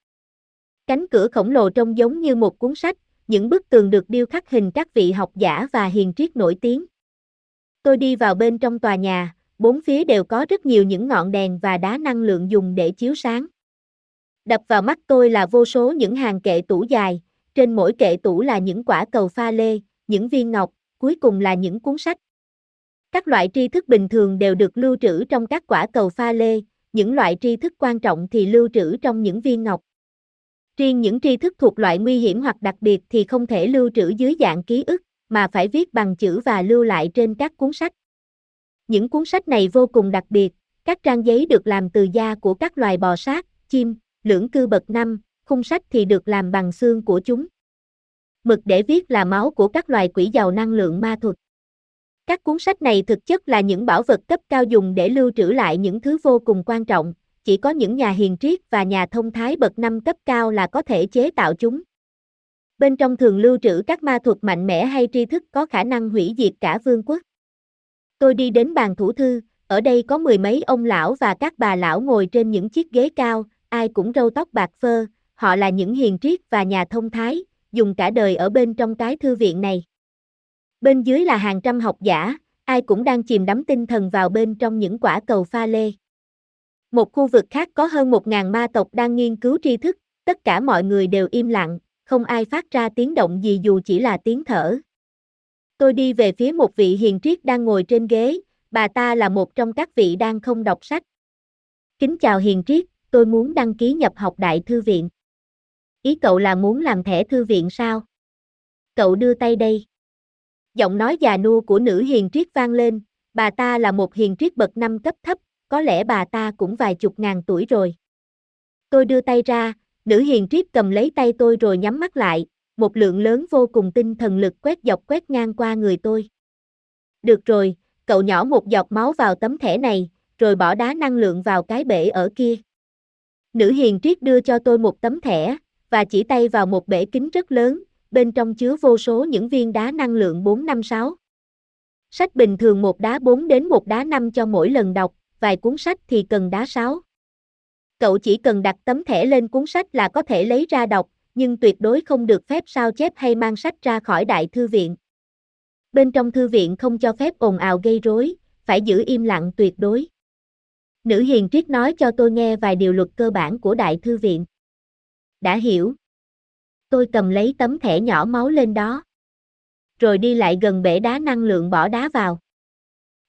Cánh cửa khổng lồ trông giống như một cuốn sách, những bức tường được điêu khắc hình các vị học giả và hiền triết nổi tiếng. Tôi đi vào bên trong tòa nhà, bốn phía đều có rất nhiều những ngọn đèn và đá năng lượng dùng để chiếu sáng. Đập vào mắt tôi là vô số những hàng kệ tủ dài, trên mỗi kệ tủ là những quả cầu pha lê, những viên ngọc, cuối cùng là những cuốn sách. Các loại tri thức bình thường đều được lưu trữ trong các quả cầu pha lê, những loại tri thức quan trọng thì lưu trữ trong những viên ngọc. Riêng những tri thức thuộc loại nguy hiểm hoặc đặc biệt thì không thể lưu trữ dưới dạng ký ức, mà phải viết bằng chữ và lưu lại trên các cuốn sách. Những cuốn sách này vô cùng đặc biệt, các trang giấy được làm từ da của các loài bò sát, chim, lưỡng cư bậc năm, khung sách thì được làm bằng xương của chúng. Mực để viết là máu của các loài quỷ giàu năng lượng ma thuật. Các cuốn sách này thực chất là những bảo vật cấp cao dùng để lưu trữ lại những thứ vô cùng quan trọng, chỉ có những nhà hiền triết và nhà thông thái bậc năm cấp cao là có thể chế tạo chúng. Bên trong thường lưu trữ các ma thuật mạnh mẽ hay tri thức có khả năng hủy diệt cả vương quốc. Tôi đi đến bàn thủ thư, ở đây có mười mấy ông lão và các bà lão ngồi trên những chiếc ghế cao, ai cũng râu tóc bạc phơ, họ là những hiền triết và nhà thông thái, dùng cả đời ở bên trong cái thư viện này. Bên dưới là hàng trăm học giả, ai cũng đang chìm đắm tinh thần vào bên trong những quả cầu pha lê. Một khu vực khác có hơn một ngàn ma tộc đang nghiên cứu tri thức, tất cả mọi người đều im lặng, không ai phát ra tiếng động gì dù chỉ là tiếng thở. Tôi đi về phía một vị hiền triết đang ngồi trên ghế, bà ta là một trong các vị đang không đọc sách. Kính chào hiền triết, tôi muốn đăng ký nhập học đại thư viện. Ý cậu là muốn làm thẻ thư viện sao? Cậu đưa tay đây. Giọng nói già nua của nữ hiền triết vang lên, bà ta là một hiền triết bậc năm cấp thấp, có lẽ bà ta cũng vài chục ngàn tuổi rồi. Tôi đưa tay ra, nữ hiền triết cầm lấy tay tôi rồi nhắm mắt lại, một lượng lớn vô cùng tinh thần lực quét dọc quét ngang qua người tôi. Được rồi, cậu nhỏ một giọt máu vào tấm thẻ này, rồi bỏ đá năng lượng vào cái bể ở kia. Nữ hiền triết đưa cho tôi một tấm thẻ, và chỉ tay vào một bể kính rất lớn, bên trong chứa vô số những viên đá năng lượng 456. Sách bình thường một đá 4 đến một đá 5 cho mỗi lần đọc, vài cuốn sách thì cần đá 6. Cậu chỉ cần đặt tấm thẻ lên cuốn sách là có thể lấy ra đọc, nhưng tuyệt đối không được phép sao chép hay mang sách ra khỏi đại thư viện. Bên trong thư viện không cho phép ồn ào gây rối, phải giữ im lặng tuyệt đối. Nữ hiền triết nói cho tôi nghe vài điều luật cơ bản của đại thư viện. Đã hiểu. Tôi cầm lấy tấm thẻ nhỏ máu lên đó. Rồi đi lại gần bể đá năng lượng bỏ đá vào.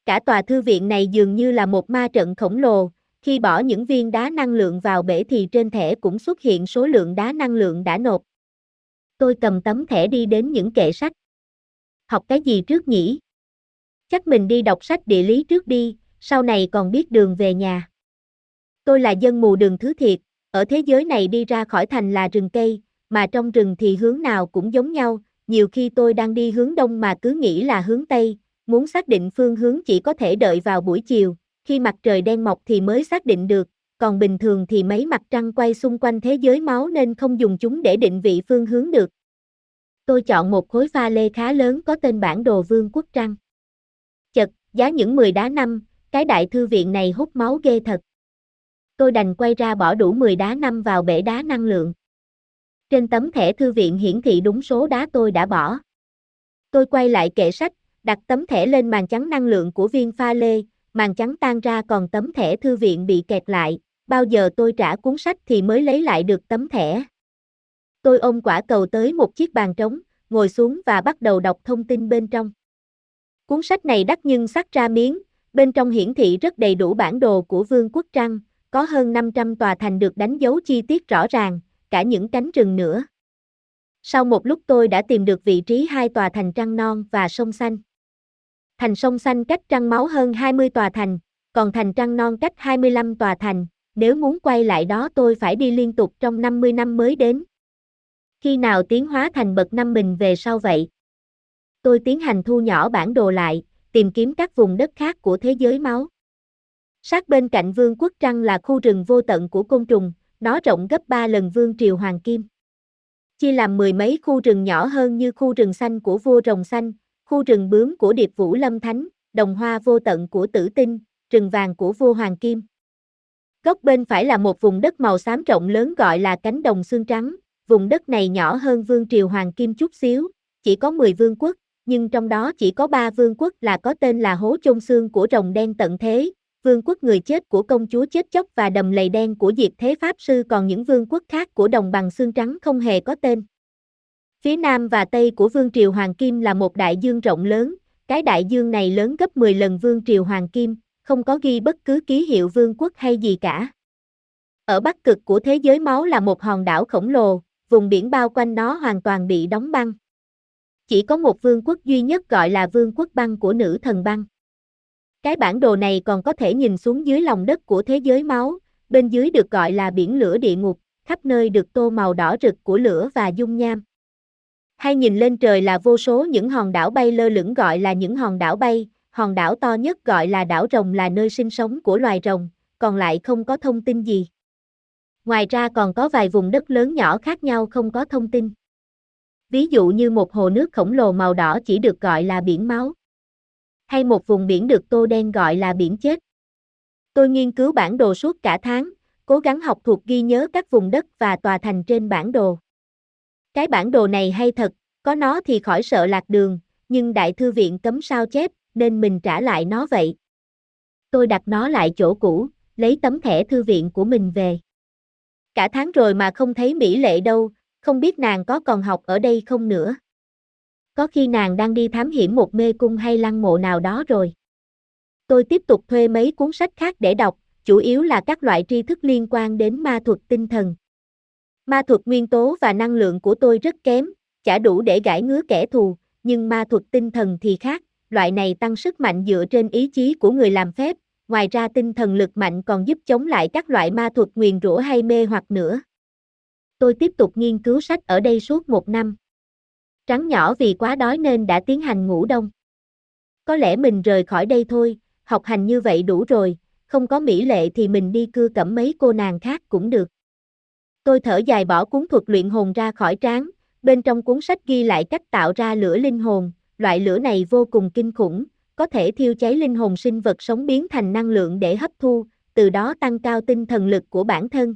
Cả tòa thư viện này dường như là một ma trận khổng lồ, khi bỏ những viên đá năng lượng vào bể thì trên thẻ cũng xuất hiện số lượng đá năng lượng đã nộp. Tôi cầm tấm thẻ đi đến những kệ sách. Học cái gì trước nhỉ? Chắc mình đi đọc sách địa lý trước đi, sau này còn biết đường về nhà. Tôi là dân mù đường thứ thiệt, ở thế giới này đi ra khỏi thành là rừng cây, mà trong rừng thì hướng nào cũng giống nhau, nhiều khi tôi đang đi hướng đông mà cứ nghĩ là hướng tây, muốn xác định phương hướng chỉ có thể đợi vào buổi chiều, khi mặt trời đen mọc thì mới xác định được, còn bình thường thì mấy mặt trăng quay xung quanh thế giới máu nên không dùng chúng để định vị phương hướng được. Tôi chọn một khối pha lê khá lớn có tên bản đồ vương quốc trăng. Chật, giá những 10 đá năm, cái đại thư viện này hút máu ghê thật. Tôi đành quay ra bỏ đủ 10 đá năm vào bể đá năng lượng. Trên tấm thẻ thư viện hiển thị đúng số đá tôi đã bỏ. Tôi quay lại kệ sách, đặt tấm thẻ lên màn trắng năng lượng của viên pha lê, màn trắng tan ra còn tấm thẻ thư viện bị kẹt lại, bao giờ tôi trả cuốn sách thì mới lấy lại được tấm thẻ. Tôi ôm quả cầu tới một chiếc bàn trống, ngồi xuống và bắt đầu đọc thông tin bên trong. Cuốn sách này đắt nhưng sắc ra miếng, bên trong hiển thị rất đầy đủ bản đồ của Vương quốc Trăng, có hơn 500 tòa thành được đánh dấu chi tiết rõ ràng, cả những cánh rừng nữa. Sau một lúc tôi đã tìm được vị trí hai tòa thành Trăng Non và Sông Xanh. Thành Sông Xanh cách Trăng Máu hơn 20 tòa thành, còn thành Trăng Non cách 25 tòa thành, nếu muốn quay lại đó tôi phải đi liên tục trong 50 năm mới đến. Khi nào tiến hóa thành bậc năm mình về sau vậy? Tôi tiến hành thu nhỏ bản đồ lại, tìm kiếm các vùng đất khác của thế giới máu. Sát bên cạnh vương quốc trăng là khu rừng vô tận của côn trùng, nó rộng gấp 3 lần vương triều hoàng kim. Chia làm mười mấy khu rừng nhỏ hơn như khu rừng xanh của vua rồng xanh, khu rừng bướm của điệp vũ lâm thánh, đồng hoa vô tận của tử tinh, rừng vàng của vua hoàng kim. Góc bên phải là một vùng đất màu xám rộng lớn gọi là cánh đồng xương trắng, vùng đất này nhỏ hơn vương triều hoàng kim chút xíu, chỉ có 10 vương quốc, nhưng trong đó chỉ có 3 vương quốc là có tên là hố chôn xương của rồng đen tận thế, vương quốc người chết của công chúa chết chóc và đầm lầy đen của diệt thế pháp sư còn những vương quốc khác của đồng bằng xương trắng không hề có tên. Phía nam và tây của vương triều Hoàng Kim là một đại dương rộng lớn, cái đại dương này lớn gấp 10 lần vương triều Hoàng Kim, không có ghi bất cứ ký hiệu vương quốc hay gì cả. Ở bắc cực của thế giới máu là một hòn đảo khổng lồ, vùng biển bao quanh nó hoàn toàn bị đóng băng. Chỉ có một vương quốc duy nhất gọi là vương quốc băng của nữ thần băng. Cái bản đồ này còn có thể nhìn xuống dưới lòng đất của thế giới máu, bên dưới được gọi là biển lửa địa ngục, khắp nơi được tô màu đỏ rực của lửa và dung nham. Hay nhìn lên trời là vô số những hòn đảo bay lơ lửng gọi là những hòn đảo bay, hòn đảo to nhất gọi là đảo rồng là nơi sinh sống của loài rồng, còn lại không có thông tin gì. Ngoài ra còn có vài vùng đất lớn nhỏ khác nhau không có thông tin. Ví dụ như một hồ nước khổng lồ màu đỏ chỉ được gọi là biển máu. Hay một vùng biển được tô đen gọi là biển chết. Tôi nghiên cứu bản đồ suốt cả tháng, cố gắng học thuộc ghi nhớ các vùng đất và tòa thành trên bản đồ. Cái bản đồ này hay thật, có nó thì khỏi sợ lạc đường, nhưng đại thư viện cấm sao chép, nên mình trả lại nó vậy. Tôi đặt nó lại chỗ cũ, lấy tấm thẻ thư viện của mình về. Cả tháng rồi mà không thấy Mỹ Lệ đâu, không biết nàng có còn học ở đây không nữa. Có khi nàng đang đi thám hiểm một mê cung hay lăng mộ nào đó rồi. Tôi tiếp tục thuê mấy cuốn sách khác để đọc, chủ yếu là các loại tri thức liên quan đến ma thuật tinh thần. Ma thuật nguyên tố và năng lượng của tôi rất kém, chả đủ để gãi ngứa kẻ thù, nhưng ma thuật tinh thần thì khác, loại này tăng sức mạnh dựa trên ý chí của người làm phép, ngoài ra tinh thần lực mạnh còn giúp chống lại các loại ma thuật nguyền rủa hay mê hoặc nữa. Tôi tiếp tục nghiên cứu sách ở đây suốt một năm. Rắn nhỏ vì quá đói nên đã tiến hành ngủ đông. Có lẽ mình rời khỏi đây thôi, học hành như vậy đủ rồi, không có mỹ lệ thì mình đi cưa cẩm mấy cô nàng khác cũng được. Tôi thở dài bỏ cuốn thuật luyện hồn ra khỏi trán, bên trong cuốn sách ghi lại cách tạo ra lửa linh hồn, loại lửa này vô cùng kinh khủng, có thể thiêu cháy linh hồn sinh vật sống biến thành năng lượng để hấp thu, từ đó tăng cao tinh thần lực của bản thân.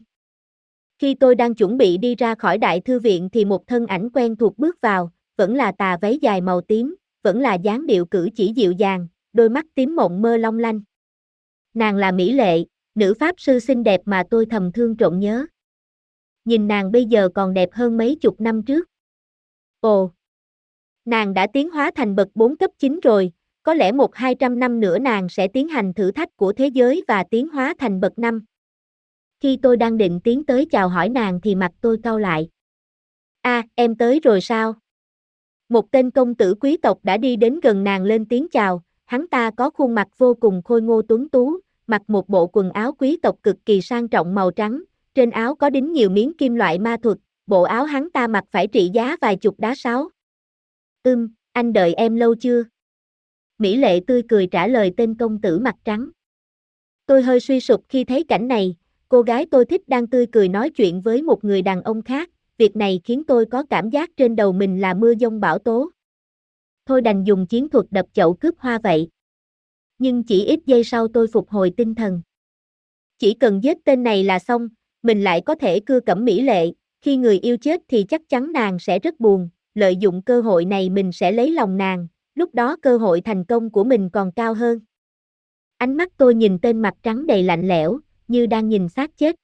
Khi tôi đang chuẩn bị đi ra khỏi đại thư viện thì một thân ảnh quen thuộc bước vào, vẫn là tà váy dài màu tím, vẫn là dáng điệu cử chỉ dịu dàng, đôi mắt tím mộng mơ long lanh. Nàng là Mỹ Lệ, nữ pháp sư xinh đẹp mà tôi thầm thương trộn nhớ. Nhìn nàng bây giờ còn đẹp hơn mấy chục năm trước. Ồ! Nàng đã tiến hóa thành bậc 4 cấp 9 rồi, có lẽ một hai trăm năm nữa nàng sẽ tiến hành thử thách của thế giới và tiến hóa thành bậc 5. Khi tôi đang định tiến tới chào hỏi nàng thì mặt tôi cau lại. a à, em tới rồi sao? Một tên công tử quý tộc đã đi đến gần nàng lên tiếng chào, hắn ta có khuôn mặt vô cùng khôi ngô tuấn tú, mặc một bộ quần áo quý tộc cực kỳ sang trọng màu trắng, trên áo có đính nhiều miếng kim loại ma thuật, bộ áo hắn ta mặc phải trị giá vài chục đá sáo. Ưm, anh đợi em lâu chưa? Mỹ lệ tươi cười trả lời tên công tử mặt trắng. Tôi hơi suy sụp khi thấy cảnh này, cô gái tôi thích đang tươi cười nói chuyện với một người đàn ông khác, việc này khiến tôi có cảm giác trên đầu mình là mưa dông bão tố. Thôi đành dùng chiến thuật đập chậu cướp hoa vậy. Nhưng chỉ ít giây sau tôi phục hồi tinh thần. Chỉ cần giết tên này là xong, mình lại có thể cưa cẩm mỹ lệ, khi người yêu chết thì chắc chắn nàng sẽ rất buồn, lợi dụng cơ hội này mình sẽ lấy lòng nàng, lúc đó cơ hội thành công của mình còn cao hơn. Ánh mắt tôi nhìn tên mặt trắng đầy lạnh lẽo, như đang nhìn xác chết.